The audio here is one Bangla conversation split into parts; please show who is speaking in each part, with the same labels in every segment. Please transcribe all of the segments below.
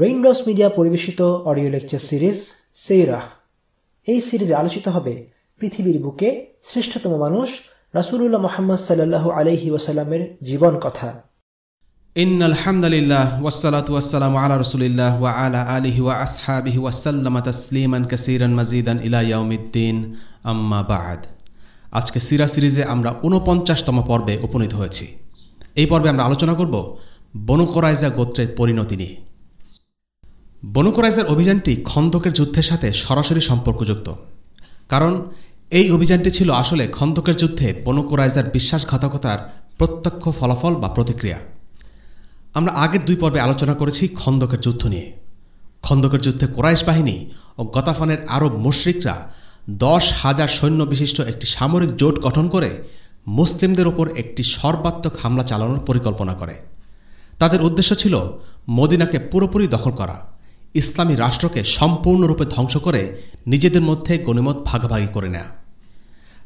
Speaker 1: রেইনড্রপস মিডিয়া পরিবেশিত অডিও লেকচার সিরিজ সেইরাহ এই সিরিজে আলোচিত হবে পৃথিবীর বুকে শ্রেষ্ঠতম মানুষ রাসূলুল্লাহ মোহাম্মদ সাল্লাল্লাহু আলাইহি ওয়াসাল্লামের জীবন কথা।
Speaker 2: ইন আলা আলিহি ইলা আজকে সিরা সিরিজে আমরা উনপঞ্চাশতম পর্বে উপনীত হয়েছি। এই পর্বে আমরা আলোচনা করব বনুকরাইজা গোত্রের পরিণতি নিয়ে। বনুকরাইজার অভিযানটি খন্দকের যুদ্ধের সাথে সরাসরি সম্পর্কযুক্ত। কারণ এই অভিযানটি ছিল আসলে খন্দকের যুদ্ধে বনুকরাইজার বিশ্বাসঘাতকতার প্রত্যক্ষ ফলাফল বা প্রতিক্রিয়া। আমরা আগের দুই পর্বে আলোচনা করেছি খন্দকের যুদ্ধ নিয়ে। খন্দকের যুদ্ধে কোরাইশ বাহিনী ও গতাফানের আরব মুশ্রিকরা দশ হাজার সৈন্য বিশিষ্ট একটি সামরিক জোট গঠন করে মুসলিমদের ওপর একটি সর্বাত্মক হামলা চালানোর পরিকল্পনা করে। তাদের উদ্দেশ্য ছিল মদিনাকে পুরোপুরি দখল করা। ইসলামী রাষ্ট্রকে সম্পূর্ণরূপে ধ্বংস করে নিজেদের মধ্যে গণিমত ভাগাভাগি করে নেয়া।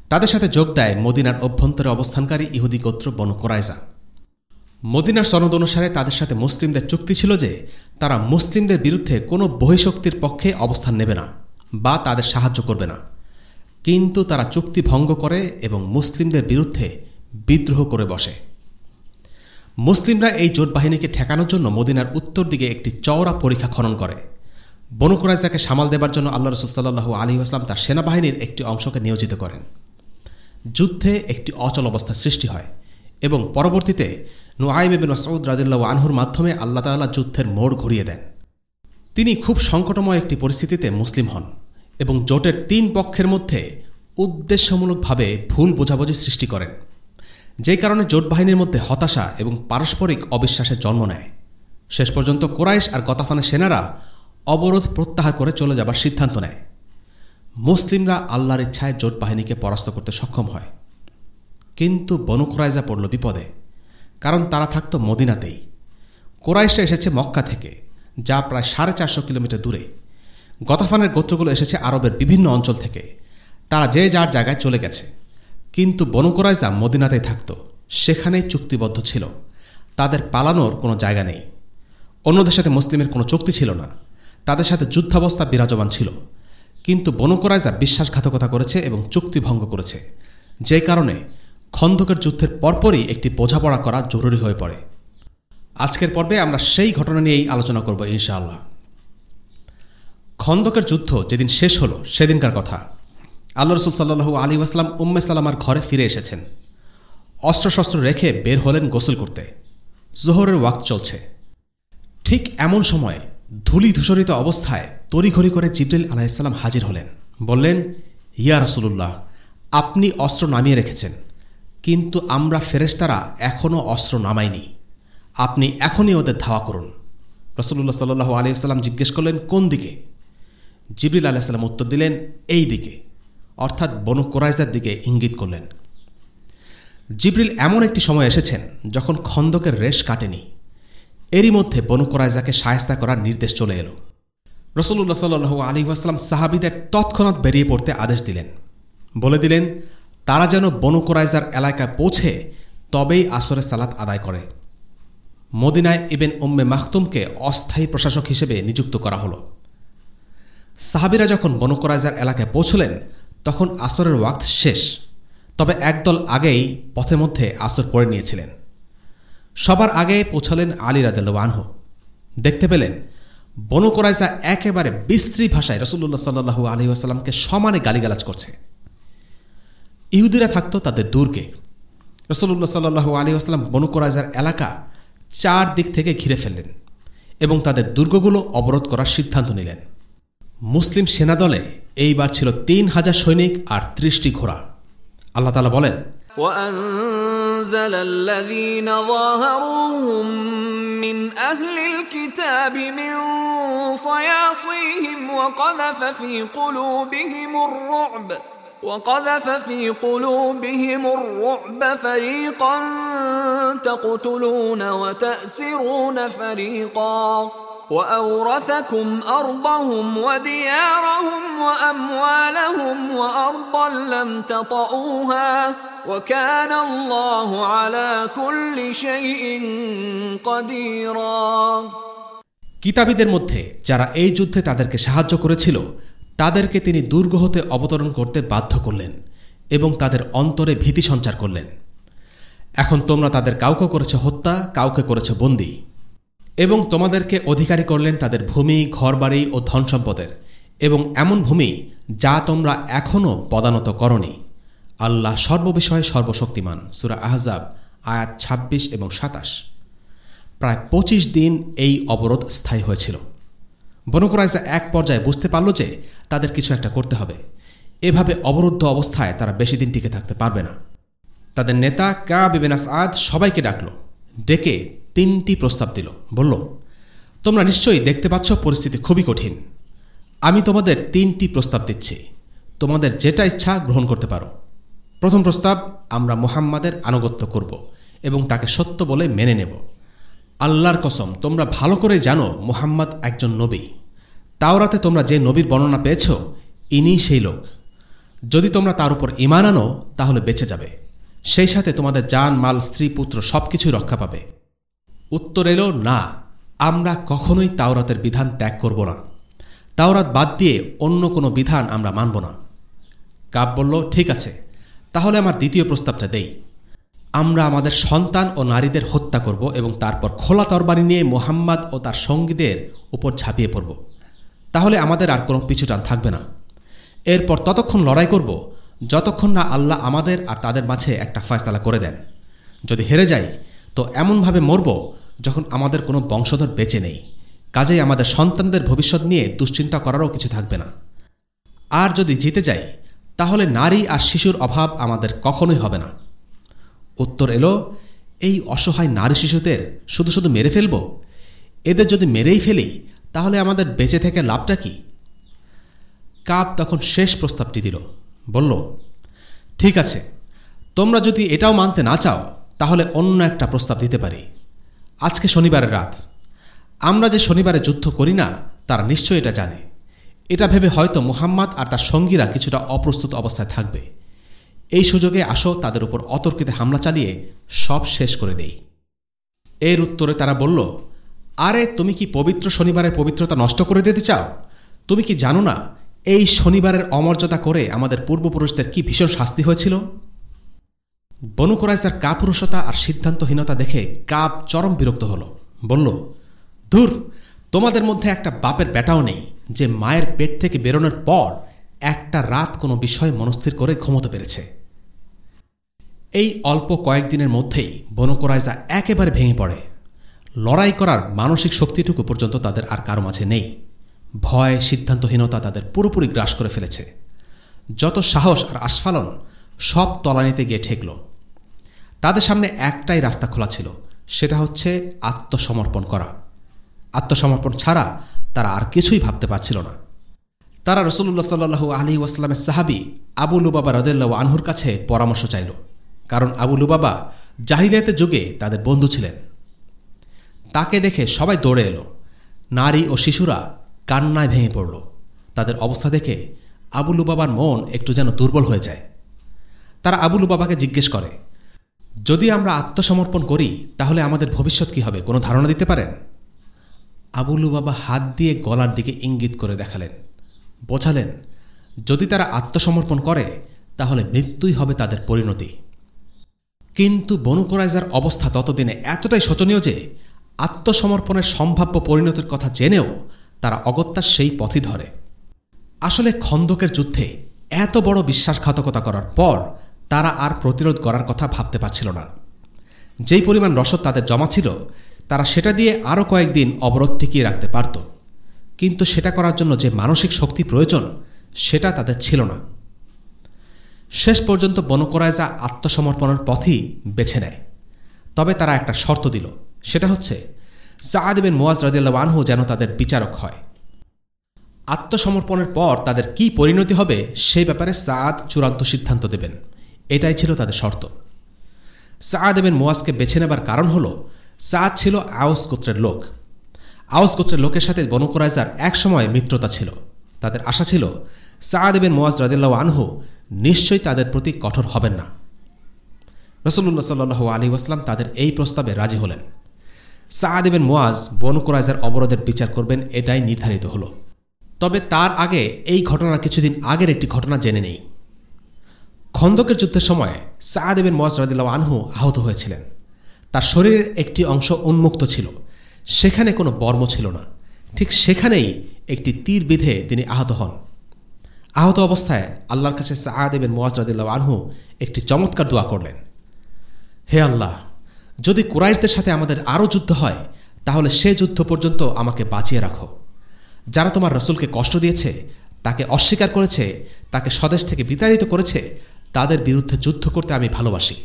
Speaker 2: তাদের সাথে যোগ দেয় মদিনার অভ্যন্তরে অবস্থানকারী ইহুদি গোত্র বনু কোরাইজা। মদিনার সনদ অনুসারে তাদের সাথে মুসলিমদের চুক্তি ছিল যে তারা মুসলিমদের বিরুদ্ধে কোনো বহিশক্তির পক্ষে অবস্থান নেবে না বা তাদের সাহায্য করবে না। কিন্তু তারা চুক্তি ভঙ্গ করে এবং মুসলিমদের বিরুদ্ধে বিদ্রোহ করে বসে। মুসলিমরা এই জোট বাহিনীকে ঠেকানোর জন্য মদিনার উত্তর দিকে একটি চওড়া পরীক্ষা খনন করে। বনুকুরাইজাকে সামাল দেবার জন্য আল্লাহ রসুল আলী আসলাম তার সেনাবাহিনীর একটি অংশকে নিয়োজিত করেন। যুদ্ধে একটি অচল অবস্থা সৃষ্টি হয় এবং পরবর্তীতে নোয়াইম এবিন মাসউদ রাদিল্লা আনহুর মাধ্যমে আল্লাহ তাল্লাহ যুদ্ধের মোড় ঘুরিয়ে দেন। তিনি খুব সংকটময় একটি পরিস্থিতিতে মুসলিম হন এবং জোটের তিন পক্ষের মধ্যে উদ্দেশ্যমূলকভাবে ভুল বোঝাবুঝি সৃষ্টি করেন। যেই কারণে জোট বাহিনীর মধ্যে হতাশা এবং পারস্পরিক অবিশ্বাসের জন্ম নেয়। শেষ পর্যন্ত কোরাইশ আর গতাফানের সেনারা অবরোধ প্রত্যাহার করে চলে যাবার সিদ্ধান্ত নেয়। মুসলিমরা আল্লাহর ইচ্ছায় জোট বাহিনীকে পরাস্ত করতে সক্ষম হয়। কিন্তু বনু কোরাইজা পড়ল বিপদে, কারণ তারা থাকত মদিনাতেই। কোরাইশা এসেছে মক্কা থেকে, যা প্রায় সাড়ে চারশো কিলোমিটার দূরে। গতাফানের গোত্রগুলো এসেছে আরবের বিভিন্ন অঞ্চল থেকে। তারা যে যার জায়গায় চলে গেছে। কিন্তু বনুকরাইজা মদিনাতেই থাকত। সেখানেই চুক্তিবদ্ধ ছিল। তাদের পালানোর কোনো জায়গা নেই। অন্যদের সাথে মুসলিমের কোনো চুক্তি ছিল না। তাদের সাথে যুদ্ধাবস্থা বিরাজমান ছিল। কিন্তু বনুকরাইজা বিশ্বাসঘাতকতা করেছে এবং চুক্তি ভঙ্গ করেছে। যে কারণে খন্দকের যুদ্ধের পরপরই একটি বোঝাপড়া করা জরুরি হয়ে পড়ে। আজকের পর্বে আমরা সেই ঘটনা নিয়েই আলোচনা করব ইনশাআল্লাহ। খন্দকের যুদ্ধ যেদিন শেষ হলো, সেদিনকার কথা। আল্লাহ রসুল সাল্লু আলী আসলাম উম্মে সালামার ঘরে ফিরে এসেছেন। অস্ত্রশস্ত্র রেখে বের হলেন গোসল করতে। জোহরের ওয়াক্ত চলছে। ঠিক এমন সময় ধুলি ধূসরিত অবস্থায় তড়িঘড়ি করে জিবরিল আলাহিসাল্লাম হাজির হলেন। বললেন, ইয়া রসুল্লাহ আপনি অস্ত্র নামিয়ে রেখেছেন, কিন্তু আমরা ফেরেশতারা এখনও অস্ত্র নামাইনি। আপনি এখনই ওদের ধাওয়া করুন। রসুল্লাহ সাল্লু আলিয়াল্লাম জিজ্ঞেস করলেন, কোন দিকে? জিবরিল আলাইসাল্লাম উত্তর দিলেন, এই দিকে। অর্থাৎ বনু কোরাইজার দিকে ইঙ্গিত করলেন। জিব্রিল এমন একটি সময় এসেছেন যখন খন্দকের রেশ কাটেনি। এরই মধ্যে বনু কোরাইজাকে সায়স্তা করার নির্দেশ চলে এলো। রসুল্লাহ সাল্লু আলী আসলাম সাহাবিদের তৎক্ষণাৎ বেরিয়ে পড়তে আদেশ দিলেন। বলে দিলেন, তারা যেন বনু কোরাইজার এলাকায় পৌঁছে তবেই আসরের সালাত আদায় করে। মদিনায় ইবেন উম্মে মাহতুমকে অস্থায়ী প্রশাসক হিসেবে নিযুক্ত করা হলো। সাহাবিরা যখন বনকরাইজার এলাকায় পৌঁছলেন তখন আসরের ওয়াক্ত শেষ। তবে একদল আগেই পথে মধ্যে আসর পড়ে নিয়েছিলেন। সবার আগে পৌঁছালেন আলী রাদেলওয়ানহ দেখতে পেলেন বনকরাইজা একেবারে বিস্ত্রী ভাষায় রসুল্লাহ সাল্লু আলী সমানে গালিগালাজ করছে। ইহুদিরা থাকত তাদের দুর্গে। রসুল্লাহ সাল্লু আলী আসলাম বনুকরাইজার এলাকা চার দিক থেকে ঘিরে ফেললেন এবং তাদের দুর্গগুলো অবরোধ করার সিদ্ধান্ত নিলেন। মুসলিম সেনাদলে এইবার ছিল তিন হাজার সৈনিক আর ত্রিশটি ঘোড়া আল্লাহ তালা বলেন
Speaker 3: وأنزل الذين ظاهروهم من أهل الكتاب من صياصيهم وقذف في قلوبهم الرعب وقذف في قلوبهم الرعب فريقا تقتلون وتأسرون فريقا وأورثكم أرضهم وديارهم وأموالهم وأرضا لم تطئوها وكان الله على كل شيء قديرا
Speaker 2: কিতাবীদের মধ্যে যারা এই যুদ্ধে তাদেরকে সাহায্য করেছিল তাদেরকে তিনি দুর্গ হতে অবতরণ করতে বাধ্য করলেন এবং তাদের অন্তরে ভীতি সঞ্চার করলেন এখন তোমরা তাদের কাউকে করেছে হত্যা কাউকে করেছে বন্দী এবং তোমাদেরকে অধিকারী করলেন তাদের ভূমি, ঘরবাড়ি ও ধন সম্পদের এবং এমন ভূমি যা তোমরা এখনও পদানত করনি। আল্লাহ সর্ববিষয়ে সর্বশক্তিমান। সুরা আহজাব, আয়াত ২৬ এবং সাতাশ। প্রায় ২৫ দিন এই অবরোধ স্থায়ী হয়েছিল। বনকরাইজা এক পর্যায়ে বুঝতে পারল যে তাদের কিছু একটা করতে হবে। এভাবে অবরুদ্ধ অবস্থায় তারা বেশি দিন টিকে থাকতে পারবে না। তাদের নেতা কা বিবেনাস আদ সবাইকে ডাকল। ডেকে তিনটি প্রস্তাব দিল। বলল, তোমরা নিশ্চয়ই দেখতে পাচ্ছ পরিস্থিতি খুবই কঠিন। আমি তোমাদের তিনটি প্রস্তাব দিচ্ছি। তোমাদের যেটা ইচ্ছা গ্রহণ করতে পারো। প্রথম প্রস্তাব, আমরা মুহাম্মাদের আনুগত্য করব এবং তাকে সত্য বলে মেনে নেব। আল্লাহর কসম, তোমরা ভালো করে জানো মুহাম্মদ একজন নবী। তাওরাতে তোমরা যে নবীর বর্ণনা পেয়েছ, ইনি সেই লোক। যদি তোমরা তার উপর ইমান আনো, তাহলে বেঁচে যাবে। সেই সাথে তোমাদের যান মাল, স্ত্রী, পুত্র সব কিছুই রক্ষা পাবে। উত্তর এলো, না, আমরা কখনোই তাওরাতের বিধান ত্যাগ করব না। তাওরাত বাদ দিয়ে অন্য কোনো বিধান আমরা মানব না। কাব বলল, ঠিক আছে, তাহলে আমার দ্বিতীয় প্রস্তাবটা দেই। আমরা আমাদের সন্তান ও নারীদের হত্যা করব এবং তারপর খোলা তরবারি নিয়ে মোহাম্মদ ও তার সঙ্গীদের উপর ঝাঁপিয়ে পড়ব। তাহলে আমাদের আর কোনো পিছুটান থাকবে না। এরপর ততক্ষণ লড়াই করব, যতক্ষণ না আল্লাহ আমাদের আর তাদের মাঝে একটা ফয়সালা করে দেন। যদি হেরে যাই, তো এমনভাবে মরব যখন আমাদের কোনো বংশধর বেঁচে নেই, কাজেই আমাদের সন্তানদের ভবিষ্যৎ নিয়ে দুশ্চিন্তা করারও কিছু থাকবে না। আর যদি জিতে যাই, তাহলে নারী আর শিশুর অভাব আমাদের কখনোই হবে না। উত্তর এলো, এই অসহায় নারী শিশুদের শুধু শুধু মেরে ফেলব? এদের যদি মেরেই ফেলি, তাহলে আমাদের বেঁচে থেকে লাভটা কি? কাপ তখন শেষ প্রস্তাবটি দিল, বলল, ঠিক আছে, তোমরা যদি এটাও মানতে না চাও, তাহলে অন্য একটা প্রস্তাব দিতে পারি। আজকে শনিবারের রাত। আমরা যে শনিবারে যুদ্ধ করি না, তারা নিশ্চয়ই এটা জানে। এটা ভেবে হয়তো মুহাম্মদ আর তার সঙ্গীরা কিছুটা অপ্রস্তুত অবস্থায় থাকবে। এই সুযোগে আসো, তাদের উপর অতর্কিতে হামলা চালিয়ে সব শেষ করে দেই। এর উত্তরে তারা বলল, আরে, তুমি কি পবিত্র শনিবারের পবিত্রতা নষ্ট করে দিতে চাও? তুমি কি জানো না, এই শনিবারের অমর্যাদা করে আমাদের পূর্বপুরুষদের কি ভীষণ শাস্তি হয়েছিল? বনু কোরাইসার কাপুরুষতা আর সিদ্ধান্তহীনতা দেখে কাপ চরম বিরক্ত হল। বলল, ধুর, তোমাদের মধ্যে একটা বাপের বেটাও নেই যে মায়ের পেট থেকে বেরোনোর পর একটা রাত কোনো বিষয়ে মনস্থির করে ঘুমোতে পেরেছে। এই অল্প কয়েকদিনের মধ্যেই বনকরাইজা একেবারে ভেঙে পড়ে। লড়াই করার মানসিক শক্তিটুকু পর্যন্ত তাদের আর কারও মাঝে নেই। ভয়, সিদ্ধান্তহীনতা তাদের পুরোপুরি গ্রাস করে ফেলেছে। যত সাহস আর আস্ফালন সব তলানিতে গিয়ে ঠেকল। তাদের সামনে একটাই রাস্তা খোলা ছিল, সেটা হচ্ছে আত্মসমর্পণ করা। আত্মসমর্পণ ছাড়া তারা আর কিছুই ভাবতে পারছিল না। তারা রসুল্লাহ সাল্লু আলী ওয়াস্লামের সাহাবি আবু লুবাবা রদেল্লা আনহুর কাছে পরামর্শ চাইল, কারণ আবু লুবাবা জাহিলিয়াতে যুগে তাদের বন্ধু ছিলেন। তাকে দেখে সবাই দৌড়ে এলো। নারী ও শিশুরা কান্নায় ভেঙে পড়ল। তাদের অবস্থা দেখে আবুলু বাবার মন একটু যেন দুর্বল হয়ে যায়। তারা আবুলু বাবাকে জিজ্ঞেস করে, যদি আমরা আত্মসমর্পণ করি, তাহলে আমাদের ভবিষ্যৎ কি হবে? কোনো ধারণা দিতে পারেন? আবুলু বাবা হাত দিয়ে গলার দিকে ইঙ্গিত করে দেখালেন, বোঝালেন, যদি তারা আত্মসমর্পণ করে, তাহলে মৃত্যুই হবে তাদের পরিণতি। কিন্তু বনু কোরাইজার অবস্থা ততদিনে এতটাই শোচনীয় যে, আত্মসমর্পণের সম্ভাব্য পরিণতির কথা জেনেও তারা অগত্যার সেই পথই ধরে। আসলে খন্দকের যুদ্ধে এত বড় বিশ্বাসঘাতকতা করার পর তারা আর প্রতিরোধ করার কথা ভাবতে পারছিল না। যেই পরিমাণ রসদ তাদের জমা ছিল, তারা সেটা দিয়ে আরও কয়েকদিন অবরোধ টিকিয়ে রাখতে পারত। কিন্তু সেটা করার জন্য যে মানসিক শক্তি প্রয়োজন, সেটা তাদের ছিল না। শেষ পর্যন্ত বনকরায়জা আত্মসমর্পণের পথই বেছে নেয়। তবে তারা একটা শর্ত দিল, সেটা হচ্ছে সাদ মোয়াজ রদিল্লা আনহু যেন তাদের বিচারক হয়। আত্মসমর্পণের পর তাদের কি পরিণতি হবে, সেই ব্যাপারে সাদ চূড়ান্ত সিদ্ধান্ত দেবেন। এটাই ছিল তাদের শর্ত। সাদ বিন মোয়াজকে বেছে নেবার কারণ হল সাদ ছিল আউস গোত্রের লোক। আউস গোত্রের লোকের সাথে বনকরাইজার একসময় মিত্রতা ছিল। তাদের আশা ছিল সাদ বিন মোয়াজ রদিল্লা আনহু নিশ্চয়ই তাদের প্রতি কঠোর হবেন না। রসুল্লাহ সাল্লু আলী ওয়াসলাম তাদের এই প্রস্তাবে রাজি হলেন। সাহাদেবেন মোয়াজ বনু কোরাইজার অবরোধের বিচার করবেন, এটাই নির্ধারিত হল। তবে তার আগে এই ঘটনার কিছুদিন আগের একটি ঘটনা জেনে নেই। খন্দকের যুদ্ধের সময় সাহাদেবেন মোয়াজ রদিল্লা আনহু আহত হয়েছিলেন। তার শরীরের একটি অংশ উন্মুক্ত ছিল। সেখানে কোনো বর্ম ছিল না। ঠিক সেখানেই একটি তীর বিধে তিনি আহত হন। আহত অবস্থায় আল্লাহর কাছে সাহাদেবেন মোয়াজ রদিল্লা আনহু একটি চমৎকার দোয়া করলেন। হে আল্লাহ, যদি কুরাইশদের সাথে আমাদের আরও যুদ্ধ হয়, তাহলে সে যুদ্ধ পর্যন্ত আমাকে বাঁচিয়ে রাখো। যারা তোমার রসুলকে কষ্ট দিয়েছে, তাকে অস্বীকার করেছে, তাকে স্বদেশ থেকে বিতাড়িত করেছে তাদের বিরুদ্ধে যুদ্ধ করতে আমি ভালোবাসি।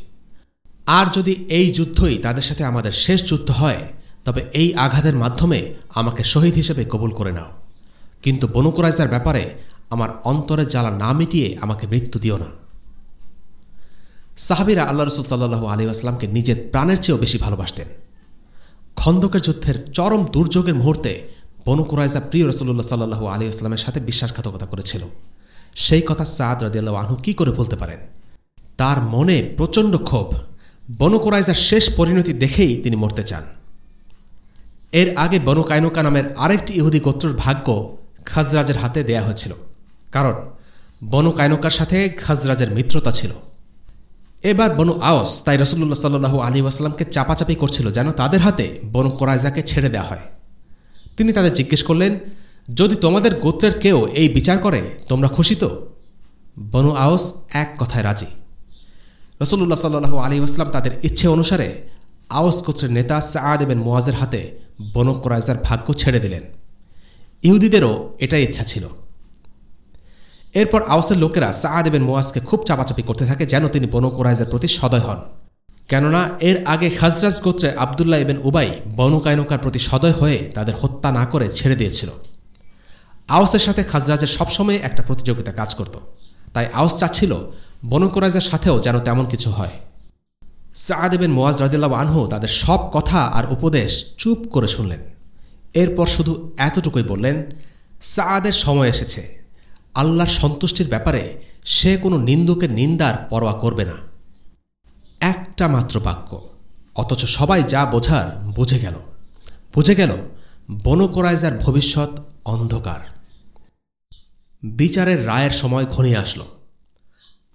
Speaker 2: আর যদি এই যুদ্ধই তাদের সাথে আমাদের শেষ যুদ্ধ হয়, তবে এই আঘাতের মাধ্যমে আমাকে শহীদ হিসেবে কবুল করে নাও। কিন্তু বনুকুরাইজার ব্যাপারে আমার অন্তরের জ্বালা না মিটিয়ে আমাকে মৃত্যু দিও না। সাহাবিরা আল্লাহ রসুল সাল্লু আলী আসলামকে নিজের প্রাণের চেয়েও বেশি ভালোবাসতেন। খন্দকের যুদ্ধের চরম দুর্যোগের মুহূর্তে বনু কুরাইজা প্রিয় রসুল্লাহ সাল্লু আলী আসলামের সাথে বিশ্বাসঘাতকতা করেছিল। সেই কথা সাদ রাদিয়াল্লাহ আনহু কি করে বলতে পারেন? তার মনে প্রচণ্ড ক্ষোভ, বনু কুরাইজার শেষ পরিণতি দেখেই তিনি মরতে চান। এর আগে বনু কায়নুকা নামের আরেকটি ইহুদি গোত্রর ভাগ্য খাজরাজের হাতে দেয়া হয়েছিল। কারণ বনু কায়নুকার সাথে খাজরাজের মিত্রতা ছিল। এবার বনু আওস তাই রসুল্লাহ সাল্লু আলী আসলামকে চাপাচাপি করছিল যেন তাদের হাতে বনু কোরাইজাকে ছেড়ে দেওয়া হয়। তিনি তাদের জিজ্ঞেস করলেন যদি তোমাদের গোত্রের কেউ এই বিচার করে, তোমরা খুশি তো? বনু আওস এক কথায় রাজি। রসুল্লাহ সাল্লু আলী আসলাম তাদের ইচ্ছে অনুসারে আওস গোত্রের নেতা সাদ এবেন মোয়াজের হাতে বনু কোরাইজার ভাগ্য ছেড়ে দিলেন। ইহুদিদেরও এটাই ইচ্ছা ছিল। এরপর আওসের লোকেরা সাদ এবেন মোয়াজকে খুব চাপাচাপি করতে থাকে যেন তিনি বনু কোরাইজের প্রতি সদয় হন। কেননা এর আগে খাজরাজ গোত্রে আবদুল্লাহ এবেন উবাই বনু কায়নকার প্রতি সদয় হয়ে তাদের হত্যা না করে ছেড়ে দিয়েছিল। আওসের সাথে খাজরাজের সবসময় একটা প্রতিযোগিতা কাজ করত। তাই আওস চাচ্ছিল বনু কোরাইজের সাথেও যেন তেমন কিছু হয়। সাদ এবেন মোয়াজ রদিল্লা আনহু তাদের সব কথা আর উপদেশ চুপ করে শুনলেন। এরপর শুধু এতটুকুই বললেন সাদের সময় এসেছে। আল্লাহর সন্তুষ্টির ব্যাপারে সে কোনো নিন্দুকের নিন্দার পরোয়া করবে না। একটা মাত্র বাক্য, অথচ সবাই যা বোঝার বুঝে গেল। বুঝে গেল বনকোরাইজার ভবিষ্যৎ অন্ধকার। বিচারের রায়ের সময় ঘনিয়ে আসলো।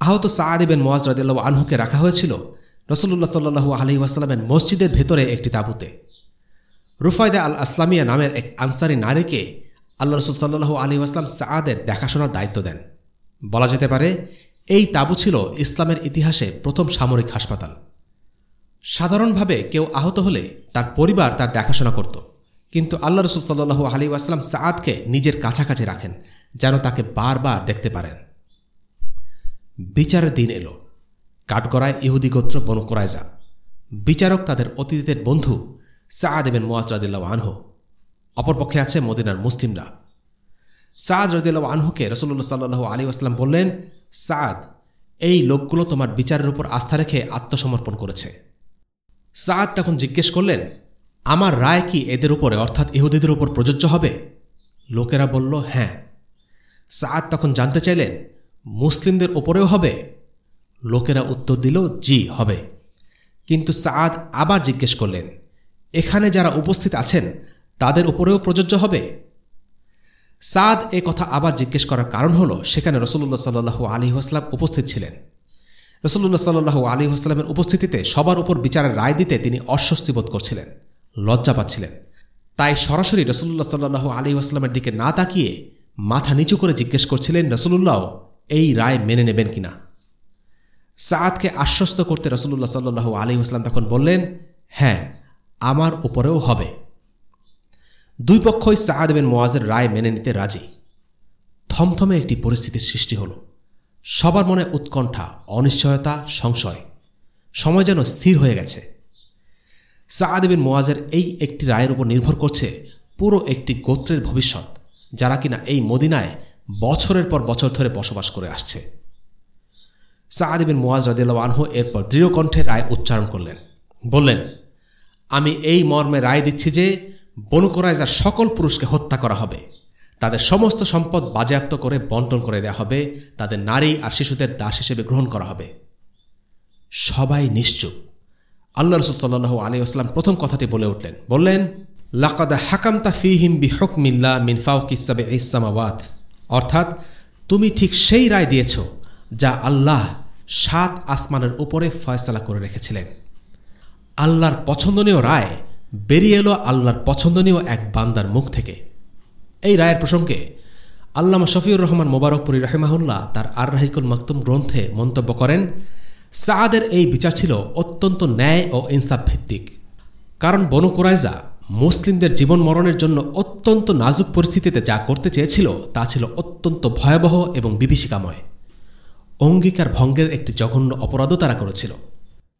Speaker 2: আহত সাআদিবেন মোয়াজ রদিল্লা আনহুকে রাখা হয়েছিল রসুল্লাহ সাল্লু আলহি ওয়াসাল্লামের মসজিদের ভেতরে একটি তাঁবুতে। রুফায়দা আল আসলামিয়া নামের এক আনসারি নারীকে আল্লাহ রসুল সাল্লু আলী আসলাম সাদের দেখাশোনার দায়িত্ব দেন। বলা যেতে পারে, এই তাবু ছিল ইসলামের ইতিহাসে প্রথম সামরিক হাসপাতাল। সাধারণভাবে কেউ আহত হলে তার পরিবার তার দেখাশোনা করত, কিন্তু আল্লাহ রসুল সাল্লু আলী আসলাম সাদকে নিজের কাছাকাছি রাখেন। যেন তাকে বারবার দেখতে পারেন। বিচারের দিন এলো। কাঠগড়ায় ইহুদি গোত্র বনু কোরাইজা। বিচারক তাদের অতীতের বন্ধু সাদ এবেন মোয়াজ রাদিল্লা আনহু। অপরপক্ষে আছে মদিনার মুসলিমরা। সাদ রদিল্লা আনহুকে রসল্লা সাল্লু আলী আসলাম বললেন সাদ এই লোকগুলো তোমার বিচারের উপর আস্থা রেখে আত্মসমর্পণ করেছে। সাদ তখন জিজ্ঞেস করলেন, আমার রায় কি এদের উপরে, অর্থাৎ ইহুদিদের উপর প্রযোজ্য হবে? লোকেরা বলল হ্যাঁ। সাদ তখন জানতে চাইলেন, মুসলিমদের ওপরেও হবে? লোকেরা উত্তর দিল, জি, হবে। কিন্তু সাদ আবার জিজ্ঞেস করলেন, এখানে যারা উপস্থিত আছেন, তাদের উপরেও প্রযোজ্য হবে? সাদ এ কথা আবার জিজ্ঞেস করার কারণ হল, সেখানে রসুল্লাহ সাল্লু আলী আসলাম উপস্থিত ছিলেন। রসুল্লাহ সাল্লু আলী আসলামের উপস্থিতিতে সবার উপর বিচারের রায় দিতে তিনি অস্বস্তি বোধ করছিলেন, লজ্জা পাচ্ছিলেন। তাই সরাসরি রসুল্লাহ সাল্লু আলী আসলামের দিকে না তাকিয়ে মাথা নিচু করে জিজ্ঞেস করছিলেন রসুল্লাহ এই রায় মেনে নেবেন কিনা? সাদকে আশ্বস্ত করতে রসুল্লাহ সাল্লু আলী আসলাম তখন বললেন হ্যাঁ আমার উপরেও হবে। দুই পক্ষই সাদ বিন মোয়াজের রায় মেনে নিতে রাজি। থমথমে একটি পরিস্থিতির সৃষ্টি হল। সবার মনে উৎকণ্ঠা, অনিশ্চয়তা, সংশয়, সময় যেন স্থির হয়ে গেছে। সাদ বিন মোয়াজের এই একটি রায়ের উপর নির্ভর করছে পুরো একটি গোত্রের ভবিষ্যৎ। যারা কিনা এই মদিনায় বছরের পর বছর ধরে বসবাস করে আসছে। সাদ বিন মোয়াজ রাদিল্লা আনহু এরপর দৃঢ়কণ্ঠে রায় উচ্চারণ করলেন। বললেন, আমি এই মর্মে রায় দিচ্ছি যে বনুকরাইজার সকল পুরুষকে হত্যা করা হবে। তাদের সমস্ত সম্পদ বাজেয়াপ্ত করে বন্টন করে দেওয়া হবে। তাদের নারী আর শিশুদের দাস হিসেবে গ্রহণ করা হবে। সবাই নিশ্চুপ। আল্লাহ রসুল সাল্লাহ আলী আসলাম প্রথম কথাটি বলে উঠলেন। বললেন লাকাদা হাকামতা ফিহিম বি হকমিল্লা মিন ফাউকিসাবে ইসামাওয়াত অর্থাৎ, তুমি ঠিক সেই রায় দিয়েছ যা আল্লাহ সাত আসমানের উপরে ফয়সলা করে রেখেছিলেন। আল্লাহর পছন্দনীয় রায় বেরিয়ে এলো আল্লাহর পছন্দনীয় এক বান্দার মুখ থেকে। এই রায়ের প্রসঙ্গে আল্লামা শফিউর রহমান মোবারকপুরি রহেমাহুল্লাহ তার আর রাহিকুল মকতুম গ্রন্থে মন্তব্য করেন সাদের এই বিচার ছিল অত্যন্ত ন্যায় ও ইনসাফ ভিত্তিক। কারণ বনু কোরাইজা মুসলিমদের জীবন মরণের জন্য অত্যন্ত নাজুক পরিস্থিতিতে যা করতে চেয়েছিল, তা ছিল অত্যন্ত ভয়াবহ এবং বিভীষিকাময়। অঙ্গীকার ভঙ্গের একটি জঘন্য অপরাধও তারা করেছিল।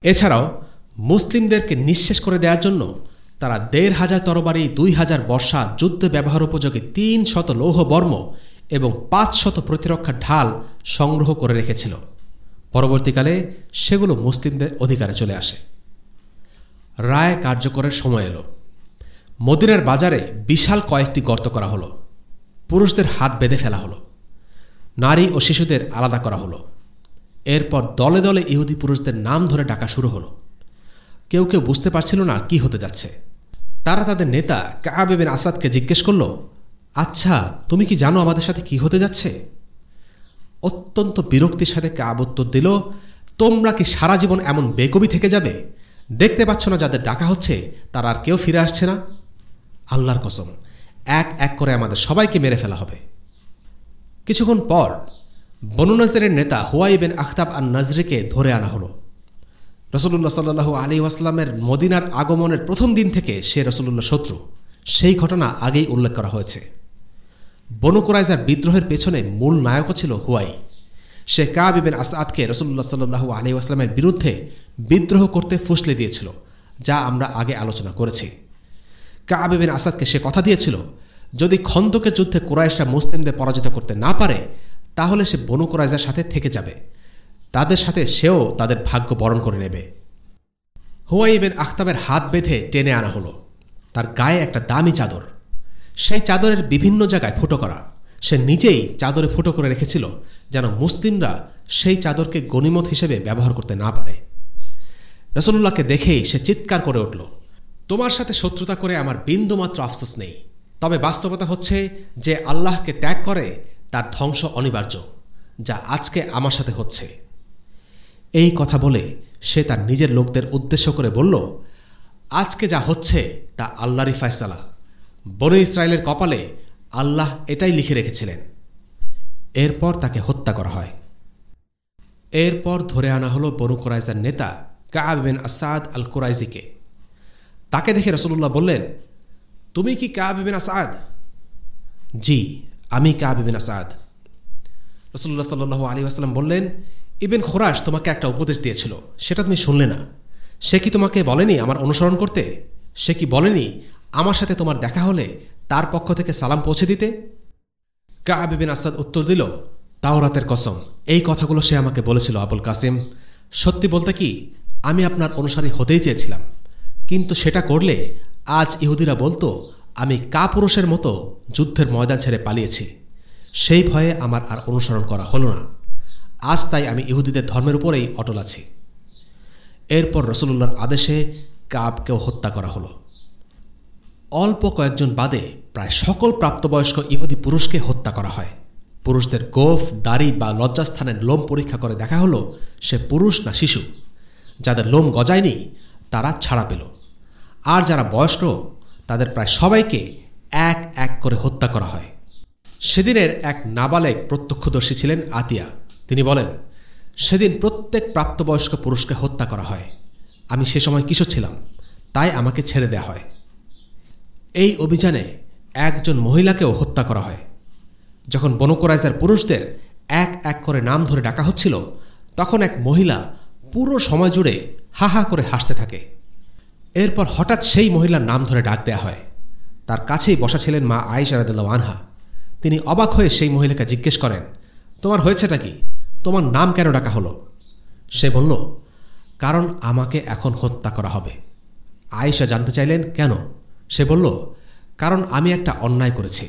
Speaker 2: এছাড়াও, মুসলিমদেরকে নিঃশেষ করে দেওয়ার জন্য তারা দেড় হাজার তরবারি, দুই হাজার বর্ষা, যুদ্ধ ব্যবহার উপযোগী তিন শত লৌহ বর্ম এবং পাঁচ শত প্রতিরক্ষা ঢাল সংগ্রহ করে রেখেছিল। পরবর্তীকালে সেগুলো মুসলিমদের অধিকারে চলে আসে। রায় কার্যকরের সময় এলো। মদিনার বাজারে বিশাল কয়েকটি গর্ত করা হলো। পুরুষদের হাত বেঁধে ফেলা হলো। নারী ও শিশুদের আলাদা করা হলো। এরপর দলে দলে ইহুদি পুরুষদের নাম ধরে ডাকা শুরু হলো। কেউ কেউ বুঝতে পারছিল না কি হতে যাচ্ছে। তারা তাদের নেতা কাবেবেন আসাদকে জিজ্ঞেস করল আচ্ছা তুমি কি জানো আমাদের সাথে কি হতে যাচ্ছে? অত্যন্ত বিরক্তির সাথে কাব উত্তর দিল, তোমরা কি সারা জীবন এমন বেকবি থেকে যাবে? দেখতে পাচ্ছ না যাদের ডাকা হচ্ছে, তারা আর কেউ ফিরে আসছে না। আল্লাহর কসম। এক এক করে আমাদের সবাইকে মেরে ফেলা হবে। কিছুক্ষণ পর বনু নজরের নেতা হুয়াইবেন আখতাব আর নজরিকে ধরে আনা হলো। রসুল্লাহ সাল্লু আলী ওয়াসলামের মদিনার আগমনের প্রথম দিন থেকে সে রসুল্লাহ শত্রু। সেই ঘটনা আগেই উল্লেখ করা হয়েছে। বনু কুরাইজার বিদ্রোহের পেছনে মূল নায়কও ছিল হুয়াই। সে কাবিবেন আসাদকে রসুল্লাহ সাল্লু আলী আসলামের বিরুদ্ধে বিদ্রোহ করতে ফুসলে দিয়েছিল, যা আমরা আগে আলোচনা করেছি। কাবিবেন আসাদকে সে কথা দিয়েছিল, যদি খন্দকের যুদ্ধে কুরাইশা মুসলিমদের পরাজিত করতে না পারে, তাহলে সে বনু কুরাইজার সাথে থেকে যাবে। তাদের সাথে সেও তাদের ভাগ্য বরণ করে নেবে। হুয়াইবেন আখতাবের হাত বেঁধে টেনে আনা হলো। তার গায়ে একটা দামি চাদর। সেই চাদরের বিভিন্ন জায়গায় ফুটো করা। সে নিজেই চাদরে ফুটো করে রেখেছিল, যেন মুসলিমরা সেই চাদরকে গণিমত হিসেবে ব্যবহার করতে না পারে। রসুল্লাহকে দেখেই সে চিৎকার করে উঠল। তোমার সাথে শত্রুতা করে আমার বিন্দুমাত্র আফসোস নেই। তবে বাস্তবতা হচ্ছে যে আল্লাহকে ত্যাগ করে তার ধ্বংস অনিবার্য, যা আজকে আমার সাথে হচ্ছে। এই কথা বলে সে তার নিজের লোকদের উদ্দেশ্য করে বলল, আজকে যা হচ্ছে তা আল্লাহরই ফায়সালা। বনে ইসরায়েলের কপালে আল্লাহ এটাই লিখে রেখেছিলেন। এরপর তাকে হত্যা করা হয়। এরপর ধরে আনা হলো বনু কোরাইজার নেতা কাবিন আসাদ আল কোরাইজিকে তাকে দেখে রসুল্লাহ বললেন, তুমি কি কাবিন আসাদ জি, আমি কাবিন আসাদ রসুল্লাহ সাল্লু আলী আসলাম বললেন, ইবেন খোরাস তোমাকে একটা উপদেশ দিয়েছিল, সেটা তুমি শুনলে না। সে কি তোমাকে বলেনি আমার অনুসরণ করতে? সে কি বলেনি আমার সাথে তোমার দেখা হলে তার পক্ষ থেকে সালাম পৌঁছে দিতে? কাবিন আসাদ উত্তর দিল, তাওরাতের কসম, এই কথাগুলো সে আমাকে বলেছিল আবুল কাসিম। সত্যি বলতে কি, আমি আপনার অনুসারী হতেই চেয়েছিলাম। কিন্তু সেটা করলে আজ ইহুদিরা বলতো, আমি কা পুরুষের মতো যুদ্ধের ময়দান ছেড়ে পালিয়েছি। সেই ভয়ে আমার আর অনুসরণ করা হলো না। আজ তাই আমি ইহুদিদের ধর্মের উপরেই অটল আছি। এরপর রসুল্লাহর আদেশে কাবকেও হত্যা করা হলো। অল্প কয়েকজন বাদে প্রায় সকল প্রাপ্তবয়স্ক ইহুদি পুরুষকে হত্যা করা হয়। পুরুষদের গোফ, দাড়ি বা লজ্জাস্থানের লোম পরীক্ষা করে দেখা হলো, সে পুরুষ না শিশু। যাদের লোম গজায়নি তারা ছাড়া পেল। আর যারা বয়স্ক, তাদের প্রায় সবাইকে এক এক করে হত্যা করা হয়। সেদিনের এক নাবালেক প্রত্যক্ষদর্শী ছিলেন আতিয়া। তিনি বলেন, সেদিন প্রত্যেক প্রাপ্তবয়স্ক পুরুষকে হত্যা করা হয়। আমি সে সময় কিশোর ছিলাম, তাই আমাকে ছেড়ে দেয়া হয়। এই অভিযানে একজন মহিলাকেও হত্যা করা হয়। যখন বনকরাইজার পুরুষদের এক এক করে নাম ধরে ডাকা হচ্ছিল, তখন এক মহিলা পুরো সময় জুড়ে হা হা করে হাসতে থাকে। এরপর হঠাৎ সেই মহিলার নাম ধরে ডাক দেয়া হয়। তার কাছেই বসা ছিলেন মা আয়েশা রাদিল্লা আনহা। তিনি অবাক হয়ে সেই মহিলাকে জিজ্ঞেস করেন, তোমার হয়েছেটা কি? তোমার নাম কেন ডাকা হলো? সে বলল, কারণ আমাকে এখন হত্যা করা হবে। আয়েশা জানতে চাইলেন, কেন? সে বলল, কারণ আমি একটা অন্যায় করেছি।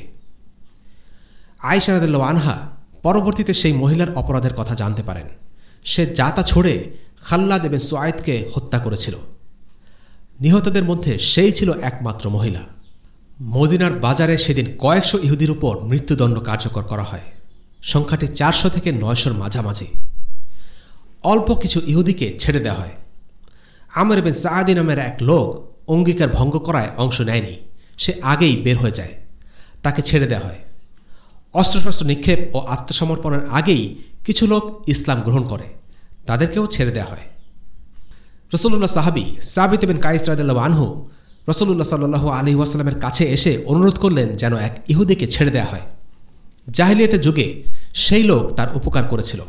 Speaker 2: আয়েশা রাদিল্লা আনহা পরবর্তীতে সেই মহিলার অপরাধের কথা জানতে পারেন। সে যা তা ছড়ে খাল্লা দেবেন সোয়াইদকে হত্যা করেছিল। নিহতদের মধ্যে সেই ছিল একমাত্র মহিলা। মদিনার বাজারে সেদিন কয়েকশো ইহুদির উপর মৃত্যুদণ্ড কার্যকর করা হয়। সংখ্যাটি চারশো থেকে নয়শোর মাঝামাঝি। অল্প কিছু ইহুদিকে ছেড়ে দেওয়া হয়। আমর বিন সাদি নামের এক লোক অঙ্গীকার ভঙ্গ করায় অংশ নেয়নি। সে আগেই বের হয়ে যায়। তাকে ছেড়ে দেওয়া হয়। অস্ত্রশস্ত্র নিক্ষেপ ও আত্মসমর্পণের আগেই কিছু লোক ইসলাম গ্রহণ করে। তাদেরকেও ছেড়ে দেওয়া হয়। রসুল্লাহ সাহাবি সাবিত বিন কাইস আনহু রসুল্লাহ সাল্লু আলী ওয়াসাল্লামের কাছে এসে অনুরোধ করলেন যেন এক ইহুদিকে ছেড়ে দেওয়া হয়। জাহিলিয়াতের যুগে সেই লোক তার উপকার করেছিল।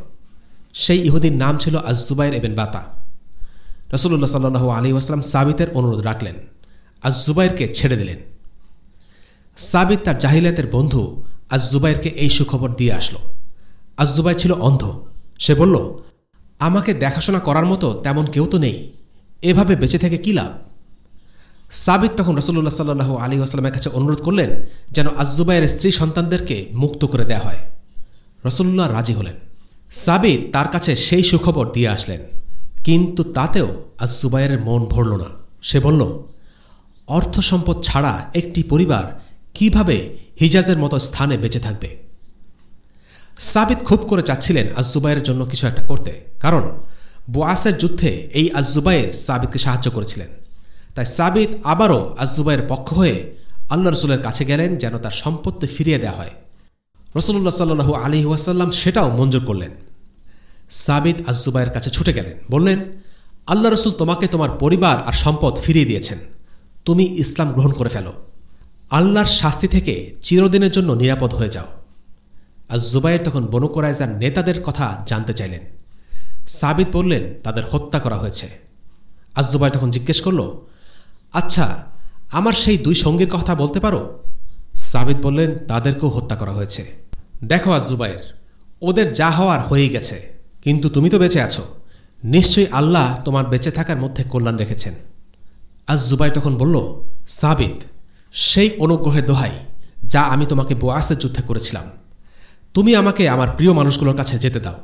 Speaker 2: সেই ইহুদির নাম ছিল আজজুবাইর এবেন বাতা। রসুল্লাহ সাল্লু আলী ওয়াসালাম সাবিতের অনুরোধ রাখলেন। আজজুবাইরকে ছেড়ে দিলেন। সাবিত তার জাহিলিয়াতের বন্ধু আজজুবাইরকে এই সুখবর দিয়ে আসলো। আজজুবাই ছিল অন্ধ। সে বলল আমাকে দেখাশোনা করার মতো তেমন কেউ তো নেই। এভাবে বেঁচে থেকে কী লাভ? সাবিত তখন রসুল্লাহ সাল্লু আলী আসলামের কাছে অনুরোধ করলেন যেন আজজুবাইয়ের স্ত্রী সন্তানদেরকে মুক্ত করে দেয়া হয়। রসুল্লাহ রাজি হলেন। সাবিত তার কাছে সেই সুখবর দিয়ে আসলেন। কিন্তু তাতেও আজজুবাইয়ের মন ভরল না। সে বলল, অর্থ সম্পদ ছাড়া একটি পরিবার কীভাবে হিজাজের মতো স্থানে বেঁচে থাকবে? সাবিত খুব করে চাচ্ছিলেন আজজুবাইয়ের জন্য কিছু একটা করতে। কারণ বোয়াসের যুদ্ধে এই আজজুবাইয়ের সাবিতকে সাহায্য করেছিলেন। তাই সাবিত আবারও আজজুবাইয়ের পক্ষ হয়ে আল্লাহ রসুলের কাছে গেলেন যেন তার সম্পত্তি ফিরিয়ে দেওয়া হয়। রসুল্লাহ সাল্লু আলি ওয়াসাল্লাম সেটাও মঞ্জুর করলেন। সাবিত আজজুবাইয়ের কাছে ছুটে গেলেন। বললেন, আল্লাহ রসুল তোমাকে তোমার পরিবার আর সম্পদ ফিরিয়ে দিয়েছেন। তুমি ইসলাম গ্রহণ করে ফেলো। আল্লাহর শাস্তি থেকে চিরদিনের জন্য নিরাপদ হয়ে যাও। আজ জুবাইর তখন বনু কোরাইজার নেতাদের কথা জানতে চাইলেন। সাবিত বললেন, তাদের হত্যা করা হয়েছে। আজ জুবাইর তখন জিজ্ঞেস করল আচ্ছা আমার সেই দুই সঙ্গীর কথা বলতে পারো? সাবিত বললেন, তাদেরকেও হত্যা করা হয়েছে। দেখো আজ জুবাইর, ওদের যা হওয়ার হয়েই গেছে, কিন্তু তুমি তো বেঁচে আছো। নিশ্চয়ই আল্লাহ তোমার বেঁচে থাকার মধ্যে কল্যাণ রেখেছেন। আজ জুবাই তখন বলল, সাবিত, সেই অনুগ্রহের দোহাই যা আমি তোমাকে বোয়াসের যুদ্ধে করেছিলাম। তুমি আমাকে আমার প্রিয় মানুষগুলোর কাছে যেতে দাও।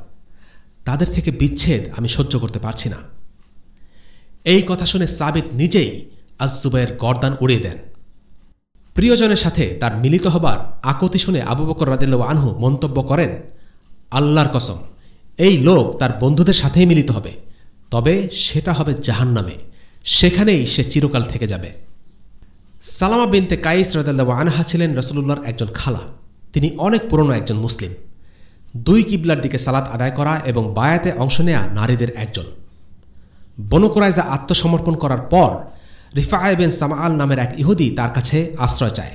Speaker 2: তাদের থেকে বিচ্ছেদ আমি সহ্য করতে পারছি না। এই কথা শুনে সাবিত নিজেই আজ জুবাইয়ের গরদান উড়িয়ে দেন। প্রিয়জনের সাথে তার মিলিত হবার আকতি শুনে আবু বকর রাদিল্লা আনহু মন্তব্য করেন, আল্লাহর কসম, এই লোক তার বন্ধুদের সাথেই মিলিত হবে। তবে সেটা হবে জাহান নামে সেখানেই সে চিরকাল থেকে যাবে। সালামা বিনতে কাইস রাদাল্লা আনহা ছিলেন রসুল্লাহর একজন খালা। তিনি অনেক পুরনো একজন মুসলিম। দুই কিবলার দিকে সালাত আদায় করা এবং বায়াতে অংশ নেয়া নারীদের একজন। বনুকুরাইজা আত্মসমর্পণ করার পর রিফা বিন সামাআল নামের এক ইহুদি তার কাছে আশ্রয় চায়।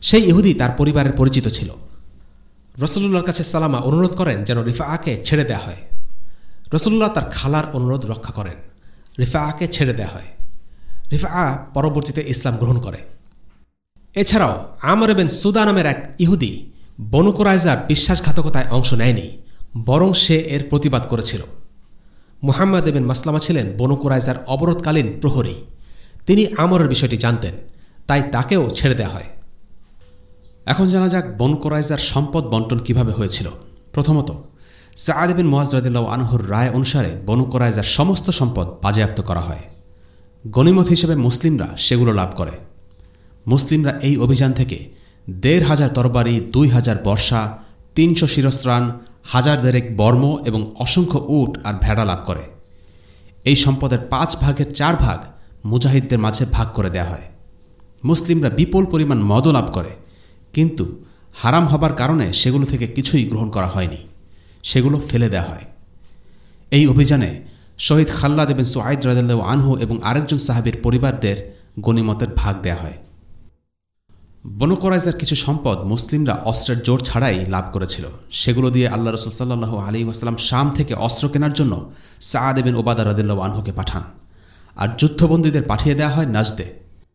Speaker 2: সেই ইহুদি তার পরিবারের পরিচিত ছিল। রসুল্লাহর কাছে সালামা অনুরোধ করেন যেন রিফাআকে ছেড়ে দেওয়া হয়। রসুল্লাহ তার খালার অনুরোধ রক্ষা করেন। রিফাআকে ছেড়ে দেওয়া হয়। রিফা পরবর্তীতে ইসলাম গ্রহণ করে। এছাড়াও আমর বিন সুদা নামের এক ইহুদি বনুকুরাইজার বিশ্বাসঘাতকতায় অংশ নেয়নি, বরং সে এর প্রতিবাদ করেছিল। মুহাম্মদ বিন মাসলামা ছিলেন বনুকুরাইজার অবরোধকালীন প্রহরী। তিনি আমরের বিষয়টি জানতেন, তাই তাকেও ছেড়ে দেওয়া হয়। এখন জানা যাক বনকোরাইজার সম্পদ বন্টন কীভাবে হয়েছিল। প্রথমত সাদ বিন মোয়াজরদুল্লাহ আনহুর রায় অনুসারে বনকোরাইজার সমস্ত সম্পদ বাজেয়াপ্ত করা হয়। গণিমত হিসেবে মুসলিমরা সেগুলো লাভ করে। মুসলিমরা এই অভিযান থেকে দেড় হাজার তরবারি, দুই হাজার বর্ষা, তিনশো শিরস্ত্রাণ, হাজার দেরেক বর্ম এবং অসংখ্য উট আর ভেড়া লাভ করে। এই সম্পদের পাঁচ ভাগের চার ভাগ মুজাহিদদের মাঝে ভাগ করে দেয়া হয়। মুসলিমরা বিপুল পরিমাণ মদও লাভ করে, কিন্তু হারাম হবার কারণে সেগুলো থেকে কিছুই গ্রহণ করা হয়নি। সেগুলো ফেলে দেওয়া হয়। এই অভিযানে শহীদ খাল্লা দেবেন সোয়াইদ রাদেল্লাহ আনহু এবং আরেকজন সাহাবির পরিবারদের গণিমতের ভাগ দেয়া হয়। বনকরাইজার কিছু সম্পদ মুসলিমরা অস্ত্রের জোর ছাড়াই লাভ করেছিল। সেগুলো দিয়ে আল্লাহ রসুল সাল্লাহ আলী আসসালাম শাম থেকে অস্ত্র কেনার জন্য সাদ এবেন ওবাদা রদুল্লাহ আনহুকে পাঠান আর যুদ্ধবন্দীদের পাঠিয়ে দেওয়া হয় নাজদে।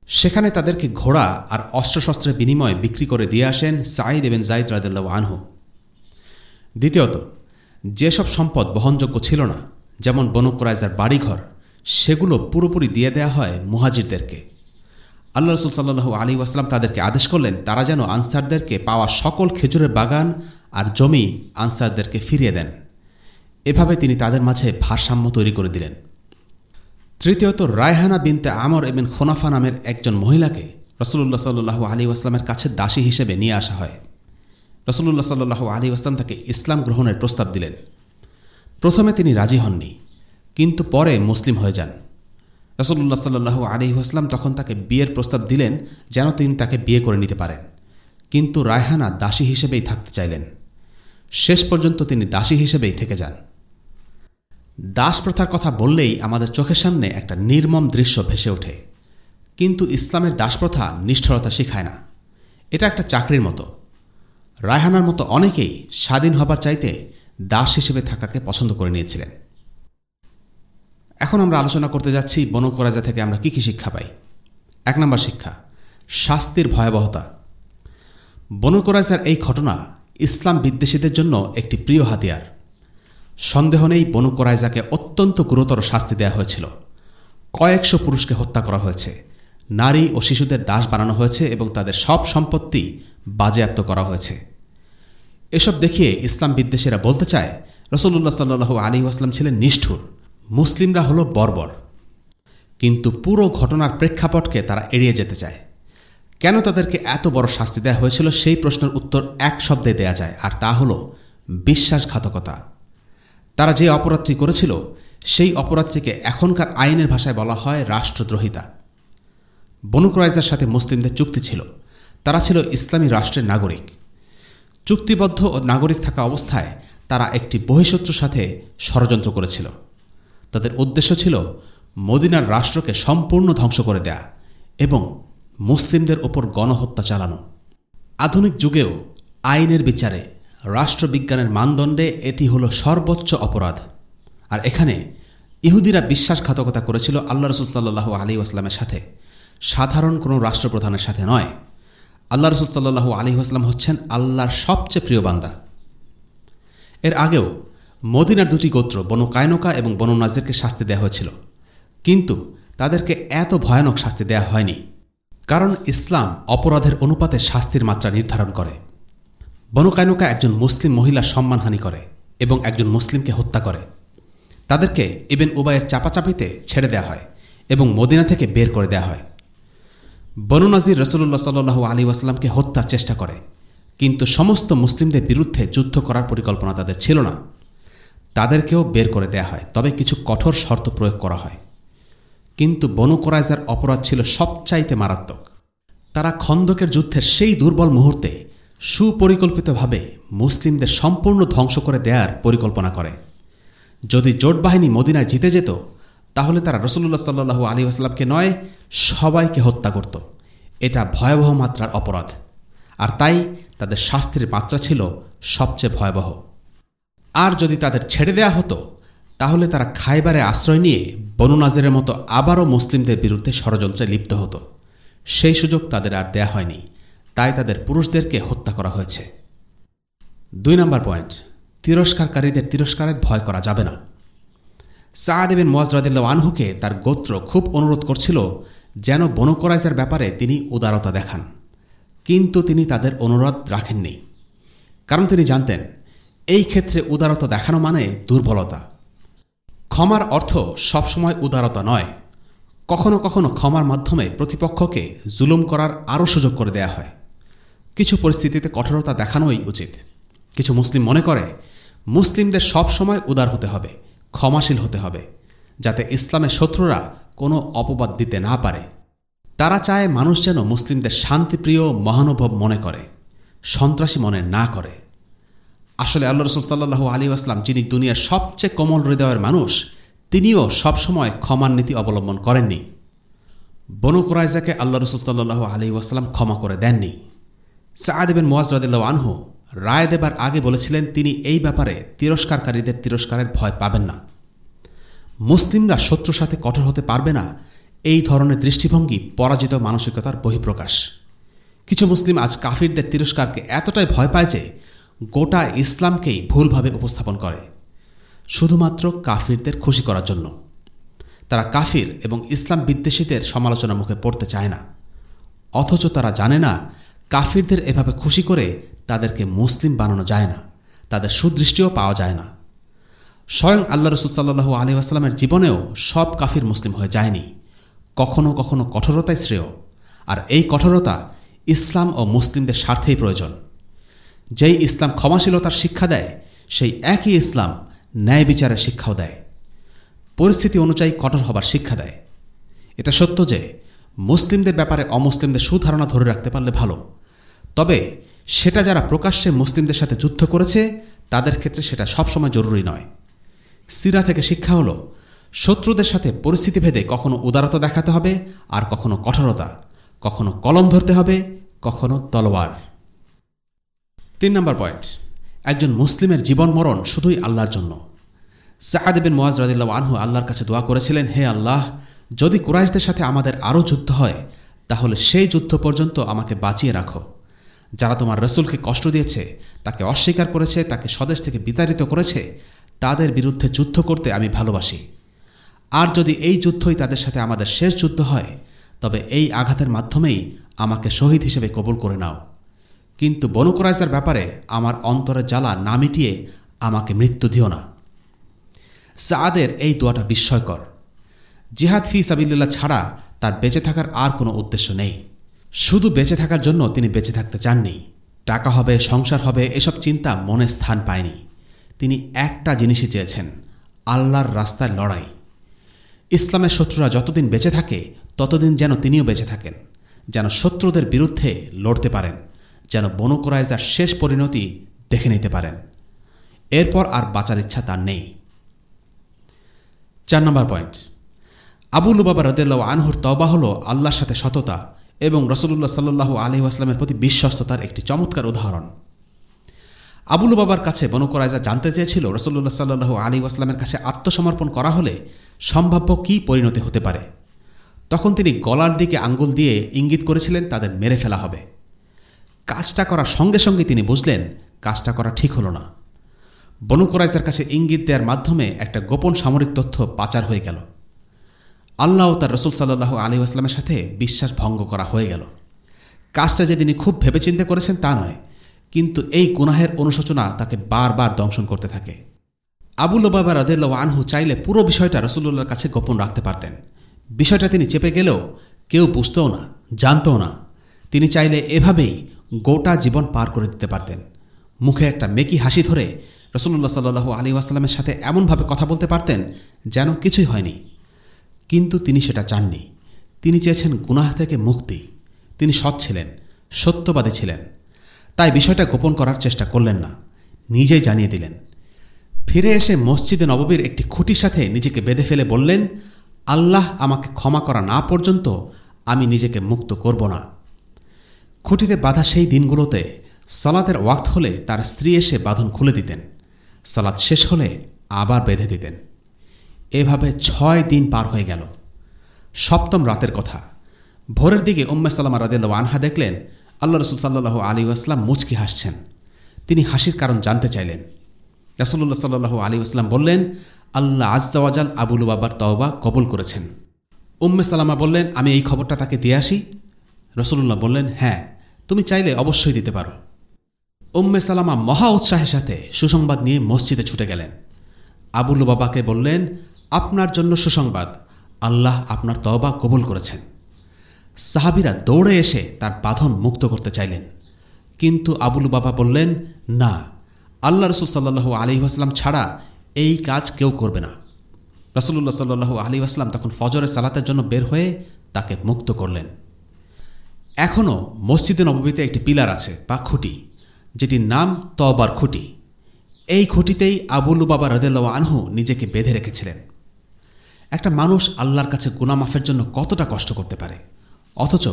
Speaker 2: সেখানে তাদেরকে ঘোড়া আর অস্ত্রশস্ত্রের বিনিময়ে বিক্রি করে দিয়ে আসেন সাঈদ এবেন জাইদ রাদুল্লাহ আনহু। দ্বিতীয়ত, যেসব সম্পদ বহনযোগ্য ছিল না, যেমন বনকরাইজার বাড়িঘর, সেগুলো পুরোপুরি দিয়ে দেয়া হয় মুহাজিরদেরকে। আল্লাহ রসুল সাল্লু আলী আসলাম তাদেরকে আদেশ করলেন, তারা যেন আনসারদেরকে পাওয়া সকল খেজুরের বাগান আর জমি আনসারদেরকে ফিরিয়ে দেন। এভাবে তিনি তাদের মাঝে ভারসাম্য তৈরি করে দিলেন। তৃতীয়ত, রায়হানা বিনতে আমর এবং খোনাফা নামের একজন মহিলাকে রসুল্লাহ সাল্লু আলী আসলামের কাছে দাসী হিসেবে নিয়ে আসা হয়। রসুল্লাহ সাল্লু আলী আসলাম তাকে ইসলাম গ্রহণের প্রস্তাব দিলেন। প্রথমে তিনি রাজি হননি, কিন্তু পরে মুসলিম হয়ে যান। রসুল্লাহ সাল্লু আলী আসলাম তখন তাকে বিয়ের প্রস্তাব দিলেন যেন তিনি তাকে বিয়ে করে নিতে পারেন। কিন্তু রায়হানা দাসী হিসেবেই থাকতে চাইলেন। শেষ পর্যন্ত তিনি দাসী হিসেবেই থেকে যান। দাস প্রথার কথা বললেই আমাদের চোখের সামনে একটা নির্মম দৃশ্য ভেসে ওঠে। কিন্তু ইসলামের দাসপ্রথা নিষ্ঠরতা শিখায় না। এটা একটা চাকরির মতো। রায়হানার মতো অনেকেই স্বাধীন হবার চাইতে দাস হিসেবে থাকাকে পছন্দ করে নিয়েছিলেন। এখন আমরা আলোচনা করতে যাচ্ছি বনকরাজা থেকে আমরা কি কি শিক্ষা পাই। এক নম্বর শিক্ষা, শাস্তির ভয়াবহতা। বনকরাজার এই ঘটনা ইসলাম বিদ্বেষীদের জন্য একটি প্রিয় হাতিয়ার। সন্দেহ নেই বনুকরাইজাকে অত্যন্ত গুরুতর শাস্তি দেওয়া হয়েছিল। কয়েকশো পুরুষকে হত্যা করা হয়েছে, নারী ও শিশুদের দাস বানানো হয়েছে এবং তাদের সব সম্পত্তি বাজেয়াপ্ত করা হয়েছে। এসব দেখিয়ে ইসলাম বিদ্বেষীরা বলতে চায় রসল্লা সাল্লু আলী আসলাম ছিলেন নিষ্ঠুর। মুসলিমরা হল বর্বর। কিন্তু পুরো ঘটনার প্রেক্ষাপটকে তারা এড়িয়ে যেতে চায়। কেন তাদেরকে এত বড় শাস্তি দেওয়া হয়েছিল সেই প্রশ্নের উত্তর এক শব্দে দেয়া যায়, আর তা হল বিশ্বাসঘাতকতা। তারা যে অপরাধটি করেছিল, সেই অপরাধটিকে এখনকার আইনের ভাষায় বলা হয় রাষ্ট্রদ্রোহিতা। বনুক্রাইজার সাথে মুসলিমদের চুক্তি ছিল। তারা ছিল ইসলামী রাষ্ট্রের নাগরিক। চুক্তিবদ্ধ ও নাগরিক থাকা অবস্থায় তারা একটি বহিঃশত্রুর সাথে ষড়যন্ত্র করেছিল। তাদের উদ্দেশ্য ছিল মদিনার রাষ্ট্রকে সম্পূর্ণ ধ্বংস করে দেয়া এবং মুসলিমদের ওপর গণহত্যা চালানো। আধুনিক যুগেও আইনের বিচারে রাষ্ট্রবিজ্ঞানের মানদণ্ডে এটি হল সর্বোচ্চ অপরাধ। আর এখানে ইহুদিরা বিশ্বাসঘাতকতা করেছিল আল্লাহ রসুল সাল্লাহ আলী আসলামের সাথে। সাধারণ কোনো রাষ্ট্রপ্রধানের সাথে নয়। আল্লাহ রসুল সাল্লাহু আলী আসলাম হচ্ছেন আল্লাহর সবচেয়ে প্রিয় বান্দা। এর আগেও মদিনার দুটি গোত্র, বনু কায়নকা এবং বনু নাজদেরকে শাস্তি দেওয়া হয়েছিল। কিন্তু তাদেরকে এত ভয়ানক শাস্তি দেওয়া হয়নি, কারণ ইসলাম অপরাধের অনুপাতে শাস্তির মাত্রা নির্ধারণ করে। বনকায়নকা একজন মুসলিম মহিলা সম্মানহানি করে এবং একজন মুসলিমকে হত্যা করে। তাদেরকে ইবেন উবায়ের চাপাচাপিতে ছেড়ে দেওয়া হয় এবং মদিনা থেকে বের করে দেওয়া হয়। বনু নাজির রসুল্লাহ সাল্লু আলী ওয়াসাল্লামকে হত্যার চেষ্টা করে, কিন্তু সমস্ত মুসলিমদের বিরুদ্ধে যুদ্ধ করার পরিকল্পনা তাদের ছিল না। তাদেরকেও বের করে দেয়া হয়। তবে কিছু কঠোর শর্ত প্রয়োগ করা হয়। কিন্তু বনু কোরাইজার অপরাধ ছিল সবচাইতে মারাত্মক। তারা খন্দকের যুদ্ধের সেই দুর্বল মুহূর্তে সুপরিকল্পিতভাবে মুসলিমদের সম্পূর্ণ ধ্বংস করে দেয়ার পরিকল্পনা করে। যদি জোট বাহিনী মদিনায় জিতে যেত, তাহলে তারা রসুল্লাহ সাল্লু আলী আসলামকে নয়, সবাইকে হত্যা করত। এটা ভয়াবহ মাত্রার অপরাধ। আর তাই তাদের শাস্তির মাত্রা ছিল সবচেয়ে ভয়াবহ। আর যদি তাদের ছেড়ে দেয়া হতো, তাহলে তারা খাইবারে আশ্রয় নিয়ে বনুনাজের মতো আবারও মুসলিমদের বিরুদ্ধে ষড়যন্ত্রে লিপ্ত হতো। সেই সুযোগ তাদের আর দেয়া হয়নি। তাই তাদের পুরুষদেরকে হত্যা করা হয়েছে। দুই নম্বর পয়েন্ট, তিরস্কারকারীদের তিরস্কারের ভয় করা যাবে না। সাহাদেবেন মোয়াজরাদিল্লা আনহুকে তার গোত্র খুব অনুরোধ করছিল যেন বনকরাইজের ব্যাপারে তিনি উদারতা দেখান। কিন্তু তিনি তাদের অনুরোধ রাখেননি। কারণ তিনি জানতেন এই ক্ষেত্রে উদারতা দেখানো মানে দুর্বলতা। ক্ষমার অর্থ সবসময় উদারতা নয়। কখনো কখনো ক্ষমার মাধ্যমে প্রতিপক্ষকে জুলুম করার আরও সুযোগ করে দেয়া হয়। কিছু পরিস্থিতিতে কঠোরতা দেখানোই উচিত। কিছু মুসলিম মনে করে, মুসলিমদের সব সময় উদার হতে হবে, ক্ষমাশীল হতে হবে, যাতে ইসলামের শত্রুরা কোনো অপবাদ দিতে না পারে। তারা চায় মানুষ যেন মুসলিমদের শান্তিপ্রিয় মহানুভব মনে করে, সন্ত্রাসী মনে না করে। আসলে আল্লাহ রসুল সাল্লাহ আলী আসলাম যিনি দুনিয়ার সবচেয়ে কোমল হৃদয়ের মানুষ, তিনিও সবসময় ক্ষমার নীতি অবলম্বন করেননি। বনু কোরাইজাকে আল্লাহ রসুল সাল্লাহ আলী ওয়াসালাম ক্ষমা করে দেননি। সাহাদেবেন মোয়াজরাদিল্লা আনহু রায় দেবার আগে বলেছিলেন, তিনি এই ব্যাপারে তিরস্কারকারীদের তিরস্কারের ভয় পাবেন না। মুসলিমরা শত্রুর সাথে কঠোর হতে পারবে না। এই ধরনের দৃষ্টিভঙ্গি পরাজিত মানসিকতার বহিঃপ্রকাশ। কিছু মুসলিম আজ কাফিরদের তিরস্কারকে এতটাই ভয় পায় যে গোটা ইসলামকেই ভুলভাবে উপস্থাপন করে, শুধুমাত্র কাফিরদের খুশি করার জন্য। তারা কাফির এবং ইসলাম বিদ্বেষীদের সমালোচনার মুখে পড়তে চায় না। অথচ তারা জানে না, কাফিরদের এভাবে খুশি করে তাদেরকে মুসলিম বানানো যায় না, তাদের সুদৃষ্টিও পাওয়া যায় না। স্বয়ং আল্লাহ রসুল সাল্লু জীবনেও সব কাফির মুসলিম হয়ে যায়নি। কখনো কখনো কঠোরতাই শ্রেয়। আর এই কঠোরতা ইসলাম ও মুসলিমদের স্বার্থেই প্রয়োজন। যেই ইসলাম ক্ষমাশীলতার শিক্ষা দেয়, সেই একই ইসলাম ন্যায় বিচারের শিক্ষাও দেয়। পরিস্থিতি অনুযায়ী কঠোর হবার শিক্ষা দেয়। এটা সত্য যে, মুসলিমদের ব্যাপারে অমুসলিমদের সুধারণা ধরে রাখতে পারলে ভালো। তবে সেটা যারা প্রকাশ্যে মুসলিমদের সাথে যুদ্ধ করেছে, তাদের ক্ষেত্রে সেটা সবসময় জরুরি নয়। সিরা থেকে শিক্ষা হলো, শত্রুদের সাথে পরিস্থিতি ভেদে কখনো উদারতা দেখাতে হবে আর কখনো কঠোরতা, কখনো কলম ধরতে হবে, কখনো তলোয়ার। তিন নম্বর পয়েন্ট। একজন মুসলিমের জীবন মরণ শুধুই আল্লাহর জন্য। সাহাদ বিন মোয়াজ রাদিল্লা আনহু আল্লাহর কাছে দোয়া করেছিলেন, হে আল্লাহ, যদি কুরাইশদের সাথে আমাদের আরও যুদ্ধ হয়, তাহলে সেই যুদ্ধ পর্যন্ত আমাকে বাঁচিয়ে রাখো। যারা তোমার রসুলকে কষ্ট দিয়েছে, তাকে অস্বীকার করেছে, তাকে স্বদেশ থেকে বিতাড়িত করেছে, তাদের বিরুদ্ধে যুদ্ধ করতে আমি ভালোবাসি। আর যদি এই যুদ্ধই তাদের সাথে আমাদের শেষ যুদ্ধ হয়, তবে এই আঘাতের মাধ্যমেই আমাকে শহীদ হিসেবে কবুল করে নাও। কিন্তু বনুকরাইজার ব্যাপারে আমার অন্তরের জ্বালা না মিটিয়ে আমাকে মৃত্যু দিও না। সাদের এই দোয়াটা বিস্ময়কর। জিহাদ ফি সাবিল্লা ছাড়া তার বেঁচে থাকার আর কোনো উদ্দেশ্য নেই। শুধু বেঁচে থাকার জন্য তিনি বেঁচে থাকতে চাননি। টাকা হবে, সংসার হবে, এসব চিন্তা মনে স্থান পায়নি। তিনি একটা জিনিসই চেয়েছেন, আল্লাহর রাস্তায় লড়াই। ইসলামের শত্রুরা যতদিন বেঁচে থাকে, ততদিন যেন তিনিও বেঁচে থাকেন, যেন শত্রুদের বিরুদ্ধে লড়তে পারেন। যেন বনুকরাইজার শেষ পরিণতি দেখে নিতে পারেন। এরপর আর বাঁচার ইচ্ছা তার নেই। চার নম্বর পয়েন্ট। আবুল বাবা রদেল্লা আনহুর তবা হল আল্লাহর সাথে সততা এবং রসুল্লাহ সাল্লু আলি আসলামের প্রতি বিশ্বস্ততার একটি চমৎকার উদাহরণ। আবুল বাবার কাছে বনকরাইজা জানতে চেয়েছিল রসল্লা সাল্লু আলী আসলামের কাছে আত্মসমর্পণ করা হলে সম্ভাব্য কী পরিণতি হতে পারে। তখন তিনি গলার দিকে আঙ্গুল দিয়ে ইঙ্গিত করেছিলেন, তাদের মেরে ফেলা হবে। কাজটা করার সঙ্গে সঙ্গে তিনি বুঝলেন, কাজটা করা ঠিক হলো না। বনুকরাইজার কাছে ইঙ্গিত দেওয়ার মাধ্যমে একটা গোপন সামরিক তথ্য পাচার হয়ে গেল। আল্লাহ তার রসুল সাল্লাহ আলী আসলামের সাথে বিশ্বাস ভঙ্গ করা হয়ে গেল। কাজটা যে তিনি খুব ভেবেচিন্তে করেছেন তা নয়, কিন্তু এই গুনাহের অনুশোচনা তাকে বারবার দংশন করতে থাকে। আবুল ওবাবা রদেল্লা আনহু চাইলে পুরো বিষয়টা রসুল্লাহর কাছে গোপন রাখতে পারতেন। বিষয়টা তিনি চেপে গেলেও কেউ বুঝতেও না, জানতও না। তিনি চাইলে এভাবেই গোটা জীবন পার করে দিতে পারতেন। মুখে একটা মেকি হাসি ধরে রসুল্লাহ সাল্লু আলী আসলামের সাথে এমনভাবে কথা বলতে পারতেন যেন কিছুই হয়নি। কিন্তু তিনি সেটা চাননি। তিনি চেয়েছেন গুনাহ থেকে মুক্তি। তিনি সৎ ছিলেন, সত্যবাদী ছিলেন। তাই বিষয়টা গোপন করার চেষ্টা করলেন না। নিজেই জানিয়ে দিলেন। ফিরে এসে মসজিদে নববীর একটি খুঁটির সাথে নিজেকে বেঁধে ফেলে বললেন, আল্লাহ আমাকে ক্ষমা করা না পর্যন্ত আমি নিজেকে মুক্ত করব না। খুঁটিতে বাধা সেই দিনগুলোতে সালাতের ওয়াক্ত হলে তার স্ত্রী এসে বাঁধন খুলে দিতেন। সালাত শেষ হলে আবার বেঁধে দিতেন। এভাবে ছয় দিন পার হয়ে গেল। সপ্তম রাতের কথা। ভোরের দিকে উম্মে সাল্লামা রাদিল্লা আনহা দেখলেন আল্লাহ রসুল সাল্লাহ আলী আসলাম মুচকি হাসছেন। তিনি হাসির কারণ জানতে চাইলেন। রাসুল্লাহ সাল্লাহ আলী আসলাম বললেন, আল্লাহ আজদাওয়াজাল আবুল বাবার তওবা কবুল করেছেন। উম্মে সালামা বললেন, আমি এই খবরটা তাকে দিয়ে আসি? রসুল্লাহ বললেন হ্যাঁ। তুমি চাইলে অবশ্যই দিতে পারো। উম্মে সালামা মহা উৎসাহের সাথে সুসংবাদ নিয়ে মসজিদে ছুটে গেলেন। আবুল বাবাকে বললেন, আপনার জন্য সুসংবাদ। আল্লাহ আপনার তওবা কবুল করেছেন। সাহাবিরা দৌড়ে এসে তার বাঁধন মুক্ত করতে চাইলেন। কিন্তু আবুল বাবা বললেন, না, আল্লাহ রসুল সাল্লু আলী আসলাম ছাড়া এই কাজ কেউ করবে না। রসুল্লাহ সাল্লু আলী আসলাম তখন ফজরের সালাতের জন্য বের হয়ে তাকে মুক্ত করলেন। এখনও মসজিদে নবমীতে একটি পিলার আছে, বা খুঁটি, যেটির নাম তবার খুঁটি। এই খুঁটিতেই আবুল বাবা রদেল্লা আনহু নিজেকে বেঁধে রেখেছিলেন। একটা মানুষ আল্লাহর কাছে গুনামাফের জন্য কতটা কষ্ট করতে পারে, অথচ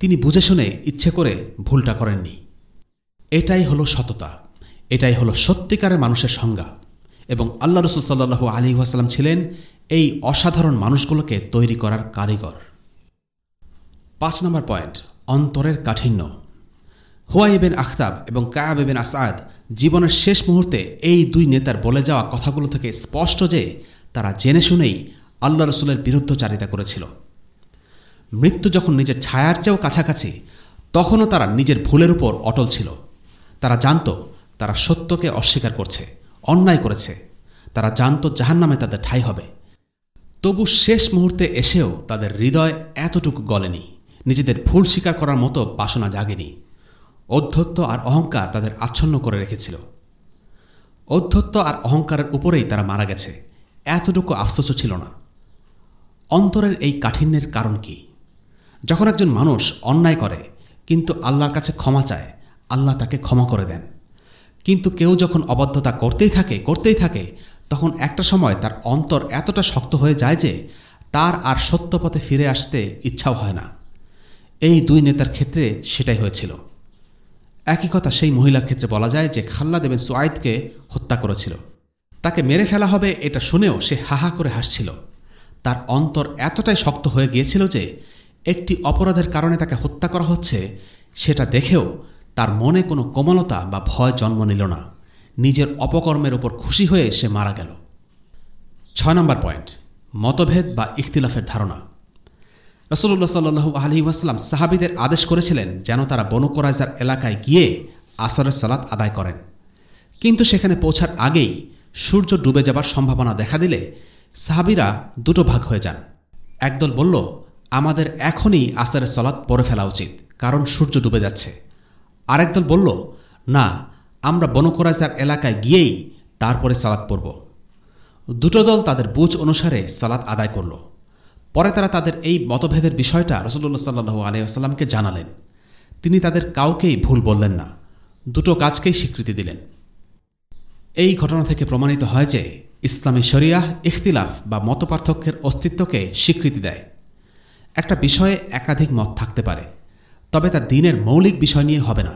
Speaker 2: তিনি বুঝে শুনে ইচ্ছে করে ভুলটা করেননি। এটাই হলো সততা, এটাই হলো সত্যিকারের মানুষের সংজ্ঞা, এবং আল্লাহ রসুল সাল্লু আলী ওয়াসাল্লাম ছিলেন এই অসাধারণ মানুষগুলোকে তৈরি করার কারিগর। পাঁচ নম্বর পয়েন্ট অন্তরের কাঠিন্য। হুয়াইবেন আখতাব এবং কায়াবেবেন আসাদ জীবনের শেষ মুহূর্তে এই দুই নেতার বলে যাওয়া কথাগুলো থেকে স্পষ্ট যে তারা জেনে শুনেই আল্লাহ রসুলের বিরুদ্ধচারিতা করেছিল। মৃত্যু যখন নিজের ছায়ার চেয়েও কাছাকাছি, তখনও তারা নিজের ভুলের উপর অটল ছিল। তারা জানত তারা সত্যকে অস্বীকার করছে, অন্যায় করেছে। তারা জানত জাহান নামে তাদের ঠাই হবে। তবু শেষ মুহূর্তে এসেও তাদের হৃদয় এতটুকু গলেনি। নিজেদের ভুল স্বীকার করার মতো বাসনা জাগেনি। অধ্যত্ব আর অহংকার তাদের আচ্ছন্ন করে রেখেছিল। অধ্যত্ব আর অহংকারের উপরেই তারা মারা গেছে। এতটুকু আফসোসও ছিল না। অন্তরের এই কাঠিন্যের কারণ কি? যখন একজন মানুষ অন্যায় করে, কিন্তু আল্লাহর কাছে ক্ষমা চায়, আল্লাহ তাকে ক্ষমা করে দেন। কিন্তু কেউ যখন অবদ্ধতা করতেই থাকে করতেই থাকে, তখন একটা সময় তার অন্তর এতটা শক্ত হয়ে যায় যে তার আর সত্যপথে ফিরে আসতে ইচ্ছাও হয় না। এই দুই নেতার ক্ষেত্রে সেটাই হয়েছিল। একই কথা সেই মহিলার ক্ষেত্রে বলা যায় যে খাল্লা দেবেন সোয়াইদকে হত্যা করেছিল। তাকে মেরে ফেলা হবে এটা শুনেও সে হাহা করে হাসছিল। তার অন্তর এতটাই শক্ত হয়ে গিয়েছিল যে একটি অপরাধের কারণে তাকে হত্যা করা হচ্ছে, সেটা দেখেও তার মনে কোনো কোমলতা বা ভয় জন্ম নিল না। নিজের অপকর্মের উপর খুশি হয়ে সে মারা গেল। ছয় নম্বর পয়েন্ট, মতভেদ বা ইখতিলাফের ধারণা। রসুল্লাহ সাল্লু আলহি ওয়াসাল্লাম সাহাবিদের আদেশ করেছিলেন যেন তারা বনুকরাইজার এলাকায় গিয়ে আসরের সালাত আদায় করেন। কিন্তু সেখানে পৌঁছার আগেই সূর্য ডুবে যাবার সম্ভাবনা দেখা দিলে সাহাবিরা দুটো ভাগ হয়ে যান। একদল বলল, আমাদের এখনই আসরের সলাৎ পরে ফেলা উচিত, কারণ সূর্য ডুবে যাচ্ছে। আরেক দল বলল, না, আমরা বনকরাইজার এলাকায় গিয়েই তারপরে সালাত পড়ব। দুটো দল তাদের বুঝ অনুসারে সালাত আদায় করল। পরে তারা তাদের এই মতভেদের বিষয়টা রসুল্লাহ সাল্লু আলিয়াস্লামকে জানালেন। তিনি তাদের কাউকেই ভুল বললেন না, দুটো কাজকেই স্বীকৃতি দিলেন। এই ঘটনা থেকে প্রমাণিত হয় যে ইসলামী শরিয়াহ ইখতিলাফ বা মতপার্থক্যের অস্তিত্বকে স্বীকৃতি দেয়। একটা বিষয়ে একাধিক মত থাকতে পারে, তবে তা দিনের মৌলিক বিষয় নিয়ে হবে না।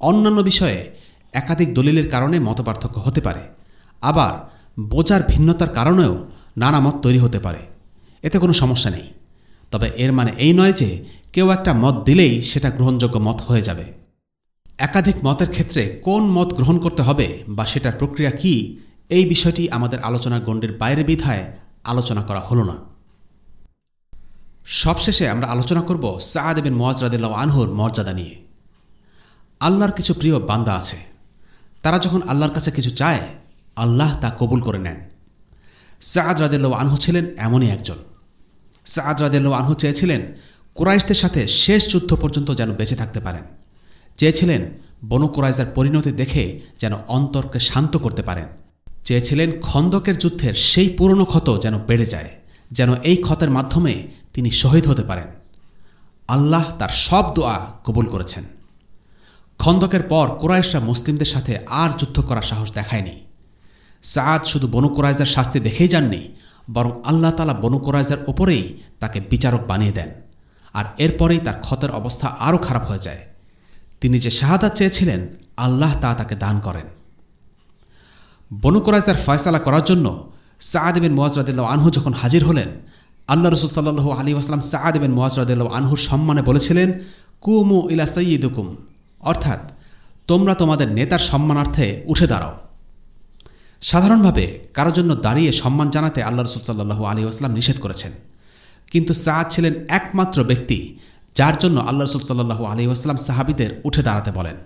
Speaker 2: অন্যান্য বিষয়ে একাধিক দলিলের কারণে মতপার্থক্য হতে পারে, আবার বোঝার ভিন্নতার কারণেও নানা মত তৈরি হতে পারে। এতে কোনো সমস্যা নেই। তবে এর মানে এই নয় যে কেউ একটা মত দিলেই সেটা গ্রহণযোগ্য মত হয়ে যাবে। একাধিক মতের ক্ষেত্রে কোন মত গ্রহণ করতে হবে বা সেটার প্রক্রিয়া কি, এই বিষয়টি আমাদের আলোচনার গণ্ডির বাইরে বিধায় আলোচনা করা হলো না। সবশেষে আমরা আলোচনা করব সাদ বিন মোয়াজ রাদিল্লাহ আনহুর মর্যাদা নিয়ে। আল্লাহর কিছু প্রিয় বান্দা আছে। তারা যখন আল্লাহর কাছে কিছু চায়, আল্লাহ তা কবুল করে নেন। সাদ রাদিল্লাহ আনহু ছিলেন এমনই একজন। সাদ রাদিল্লাহ আনহু চেয়েছিলেন, কুরাইশদের সাথে শেষ যুদ্ধ পর্যন্ত যেন বেঁচে থাকতে পারেন। চেয়েছিলেন বনু কুরাইজার পরিণতি দেখে যেন অন্তরকে শান্ত করতে পারেন। চেয়েছিলেন খন্দকের যুদ্ধের সেই পুরনো ক্ষত যেন বেড়ে যায়, যেন এই ক্ষতের মাধ্যমে তিনি শহীদ হতে পারেন। আল্লাহ তার সব দোয়া কবুল করেছেন। খন্দকের পর কুরাইশরা মুসলিমদের সাথে আর যুদ্ধ করার সাহস দেখায়নি। সাদ শুধু বনু কুরাইজার শাস্তি দেখেই যাননি বরং আল্লাহ তালা বনু কুরাইজার ওপরেই তাকে বিচারক বানিয়ে দেন। আর এরপরেই তার ক্ষতের অবস্থা আরও খারাপ হয়ে যায়। তিনি যে শাহাদাত চেয়েছিলেন, আল্লাহ তা তাকে দান করেন। বনু কুরাইজার ফয়সালা করার জন্য সাদ বিন মোয়াজরাদিল্লা আনহু যখন হাজির হলেন, আল্লাহ রসুল সাল্লু আলী আসলাম সাদ বিন মোয়াজরাদিল্লা আনহুর সম্মানে বলেছিলেন, কুমু ইলা সঈদুকুম অর্থাৎ, তোমরা তোমাদের নেতার সম্মানার্থে উঠে দাঁড়াও। সাধারণভাবে কারও জন্য দাঁড়িয়ে সম্মান জানাতে আল্লাহ রসুল আলী আসলাম নিষেধ করেছেন। কিন্তু সাদ ছিলেন একমাত্র ব্যক্তি যার জন্য আল্লাহ রসুল সাল্লু আলী আসলাম সাহাবিদের উঠে দাঁড়াতে বলেন।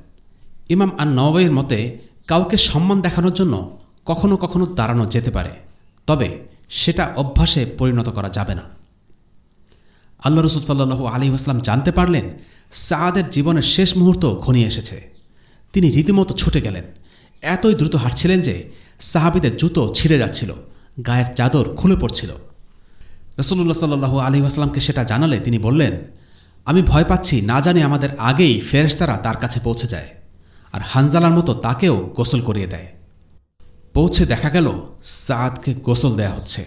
Speaker 2: ইমাম আন নওয়ের মতে, কাউকে সম্মান দেখানোর জন্য কখনো কখনো দাঁড়ানো যেতে পারে, তবে সেটা অভ্যাসে পরিণত করা যাবে না। আল্লাহ রসুল সাল্লু আলী আসলাম জানতে পারলেন, সাদের জীবনের শেষ মুহূর্ত ঘনিয়ে এসেছে। তিনি রীতিমতো ছুটে গেলেন। এতই দ্রুত হাঁটছিলেন যে সাহাবিদের জুতো ছিঁড়ে যাচ্ছিল, গায়ের চাদর খুলে পড়ছিল। রসুল্লাহ সাল্লু আলী আসলামকে সেটা জানালে তিনি বললেন, আমি ভয় পাচ্ছি না জানি আমাদের আগেই ফেরেশতারা তার কাছে পৌঁছে যায় আর হানজালার মতো তাকেও গোসল করিয়ে দেয়। পৌঁছে দেখা গেল, সাদকে গোসল দেয়া হচ্ছে,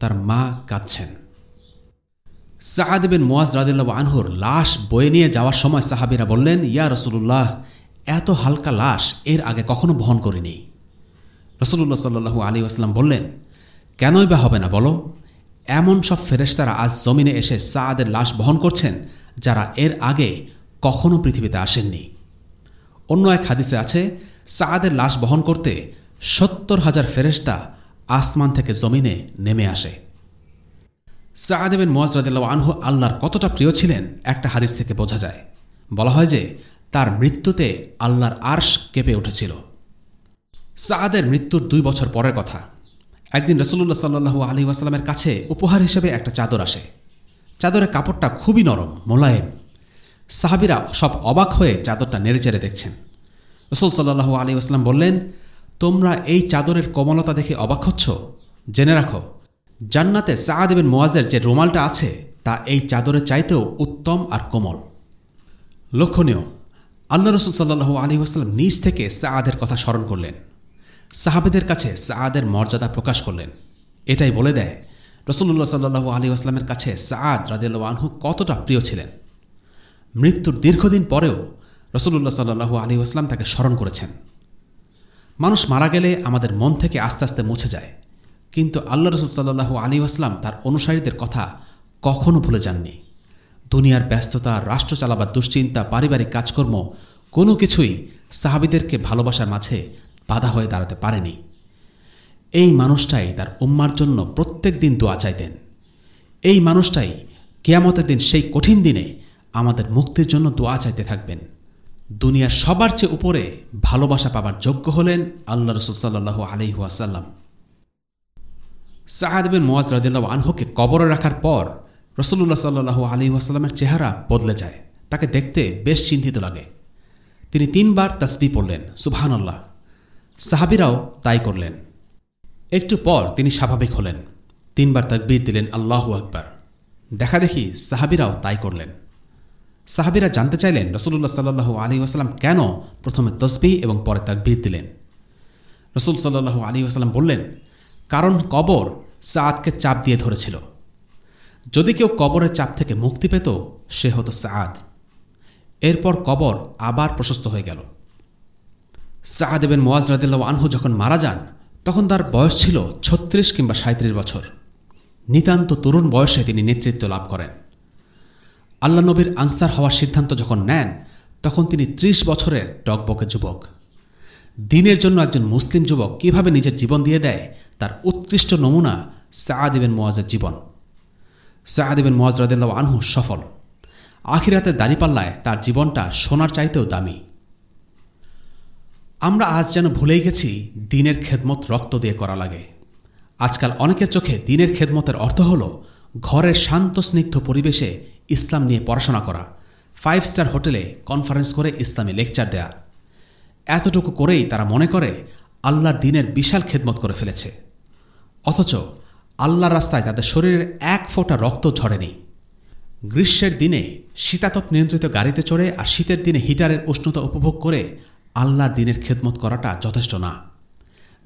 Speaker 2: তার মা কাঁদছেন। সাদ বিন মোয়াজ রাদিল্লা আনহুর লাশ বয়ে নিয়ে যাওয়ার সময় সাহাবিরা বললেন, ইয়া রসুল্লাহ এত হালকা লাশ এর আগে কখনো বহন করিনি। রসুল্লাহ সাল্লু আলী আসলাম বললেন, কেনই বা হবে না বলো? এমন সব ফেরেশতারা আজ জমিনে এসে সাদের লাশ বহন করছেন, যারা এর আগে কখনো পৃথিবীতে আসেননি। অন্য এক হাদিসে আছে সাদের লাশ বহন করতে সত্তর হাজার ফেরেস্তা আসমান থেকে জমিনে নেমে আসে। সাহাদেবেন মোয়াজরাদিল্লা আনহু আল্লাহর কতটা প্রিয় ছিলেন, একটা হাদিস থেকে বোঝা যায়। বলা হয় যে, তার মৃত্যুতে আল্লাহর আর্শ কেঁপে উঠেছিল। সাদের মৃত্যুর দুই বছর পরের কথা। একদিন রসুল্লাহ সাল্লু আলী ওয়াসালামের কাছে উপহার হিসেবে একটা চাদর আসে। চাদরের কাপড়টা খুবই নরম, মোলায়েম। সাহাবিরা সব অবাক হয়ে চাদরটা নেড়েচেড়ে দেখছেন। রসুল সাল্লাহু আলী আসলাম বললেন, তোমরা এই চাদরের কোমলতা দেখে অবাক হচ্ছ? জেনে রাখো, জান্নাতে সাদ বিন মোয়াজের যে রুমালটা আছে, তা এই চাদরের চাইতেও উত্তম আর কোমল। লক্ষণীয়, আল্লাহ রসুল সাল্লাহু আলী আসলাম নিজ থেকে সাদের কথা স্মরণ করলেন। সাহাবেদের কাছে সাদের মর্যাদা প্রকাশ করলেন। এটাই বলে দেয় রসুল্লাহ সাল্লু আলী আসলামের কাছে সাদ রাদিল্লা আনহু কতটা প্রিয় ছিলেন। মৃত্যুর দীর্ঘদিন পরেও রসুল্লাহ সাল্লু আলী আসলাম তাকে স্মরণ করেছেন। মানুষ মারা গেলে আমাদের মন থেকে আস্তে আস্তে মুছে যায়, কিন্তু আল্লাহ রসুল সাল্লাহু আলী আসলাম তার অনুসারীদের কথা কখনো ভুলে যাননি। দুনিয়ার ব্যস্ততা, রাষ্ট্র চালাবার দুশ্চিন্তা, পারিবারিক কাজকর্ম, কোনো কিছুই সাহাবিদেরকে ভালোবাসার মাঝে বাধা হয়ে দাঁড়াতে পারেনি। এই মানুষটাই তার উম্মার জন্য প্রত্যেক দিন দোয়া চাইতেন। এই মানুষটাই কেয়ামতের দিন সেই কঠিন দিনে আমাদের মুক্তির জন্য দোয়া চাইতে থাকবেন। দুনিয়ার সবার চেয়ে উপরে ভালোবাসা পাবার যোগ্য হলেন আল্লাহ রসুল সাল্লাহু আলিহাসাল্লাম সাহাদ বিন মোয়াজ আনহুকে কবরে রাখার পর রসুল্লাহ সাল্লু আলী ওয়াসাল্লামের চেহারা বদলে যায়। তাকে দেখতে বেশ চিন্তিত লাগে। তিনি তিনবার তসবি পড়লেন সুবহান আল্লাহ সাহাবিরাও তাই করলেন। একটু পর তিনি স্বাভাবিক হলেন। তিনবার তকবীর দিলেন আল্লাহ আকবার। দেখা দেখি সাহাবিরাও তাই করলেন। সাহাবিরা জানতে চাইলেন রসুল্লাহ সাল্লু আলী ওয়াসাল্লাম কেন প্রথমে তসবি এবং পরে তকবীর দিলেন। রসুল সাল্লু আলী ওয়াসাল্লাম বললেন, কারণ কবর সাদকে চাপ দিয়ে ধরেছিল। যদি কেউ কবরের চাপ থেকে মুক্তি পেত, সে হতো সাদ। এরপর কবর আবার প্রশস্ত হয়ে গেল। সাদ এবেন মোয়াজ রাদিল্লা আনহু যখন মারা যান, তখন তার বয়স ছিল ছত্রিশ কিংবা সাঁত্রিশ বছর। নিতান্ত তরুণ বয়সে তিনি নেতৃত্ব লাভ করেন। আল্লাহ নবীর আনসার হওয়ার সিদ্ধান্ত যখন নেন, তখন তিনি ত্রিশ বছরের টকবকে যুবক। দিনের জন্য একজন মুসলিম যুবক কীভাবে নিজের জীবন দিয়ে দেয়, তার উৎকৃষ্ট নমুনা সাদ ইবেন মোয়াজের জীবন। সাদ ইবেন মোয়াজ রাদিল্লাহ আনহু সফল। আখিরাতের দাঁড়িপাল্লায় তার জীবনটা সোনার চাইতেও দামি। আমরা আজ যেন ভুলেই গেছি, দিনের খেদমত রক্ত দিয়ে করা লাগে। আজকাল অনেকের চোখে দিনের খেদমতের অর্থ হল ঘরের শান্ত, স্নিগ্ধ পরিবেশে ইসলাম নিয়ে পড়াশোনা করা ফাইভ স্টার হোটেলে কনফারেন্স করে ইসলামী লেকচার দেয়া। এতটুকু করেই তারা মনে করে আল্লাহর দিনের বিশাল খেদমত করে ফেলেছে। অথচ আল্লাহর রাস্তায় তাদের শরীরের এক ফোঁটা রক্ত ঝরেনি। গ্রীষ্মের দিনে শীতাতপ নিয়ন্ত্রিত গাড়িতে চড়ে আর শীতের দিনে হিটারের উষ্ণতা উপভোগ করে আল্লাহর দিনের খেদমত করাটা যথেষ্ট না।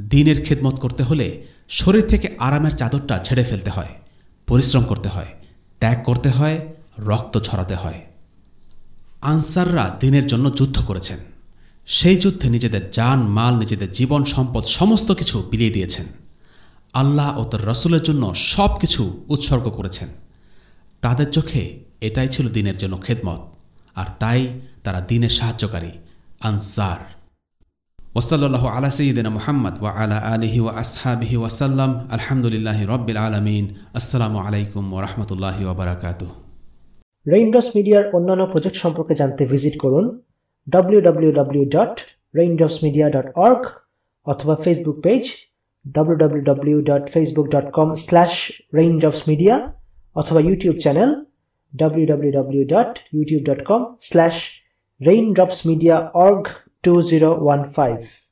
Speaker 2: দিনের খেদমত করতে হলে শরীর থেকে আরামের চাদরটা ছেড়ে ফেলতে হয়, পরিশ্রম করতে হয়, ত্যাগ করতে হয়, রক্ত ছড়াতে হয়। আনসাররা দিনের জন্য যুদ্ধ করেছেন। সেই যুদ্ধে নিজেদের যান মাল, নিজেদের জীবন, সম্পদ, সমস্ত কিছু বিলিয়ে দিয়েছেন। আল্লাহ ও তার রসুলের জন্য সব কিছু উৎসর্গ করেছেন। তাদের চোখে এটাই ছিল দিনের জন্য খেদমত, আর তাই তারা দিনের সাহায্যকারী। আনসার। ওসল্লাহ আলা সঈদিন মোহাম্মদ ওয়া আলা আলিহি ওয়া আসহাবিহি ওয়াসাল্লাম আলহামদুলিল্লাহ রব্বিল আলমিন। আসসালামু আলাইকুম ওরহমতুল্লাহি ওবরাকাত
Speaker 1: রেইনড্রপস মিডিয়ার অন্যান্য প্রজেক্ট সম্পর্কে জানতে ভিজিট করুন www.raindropsmedia.org অথবা ফেসবুক পেজ www.facebook.com/raindropsmedia অথবা ইউটিউব চ্যানেল www.youtube.com/raindropsmediaorg raindropsmedia.org2015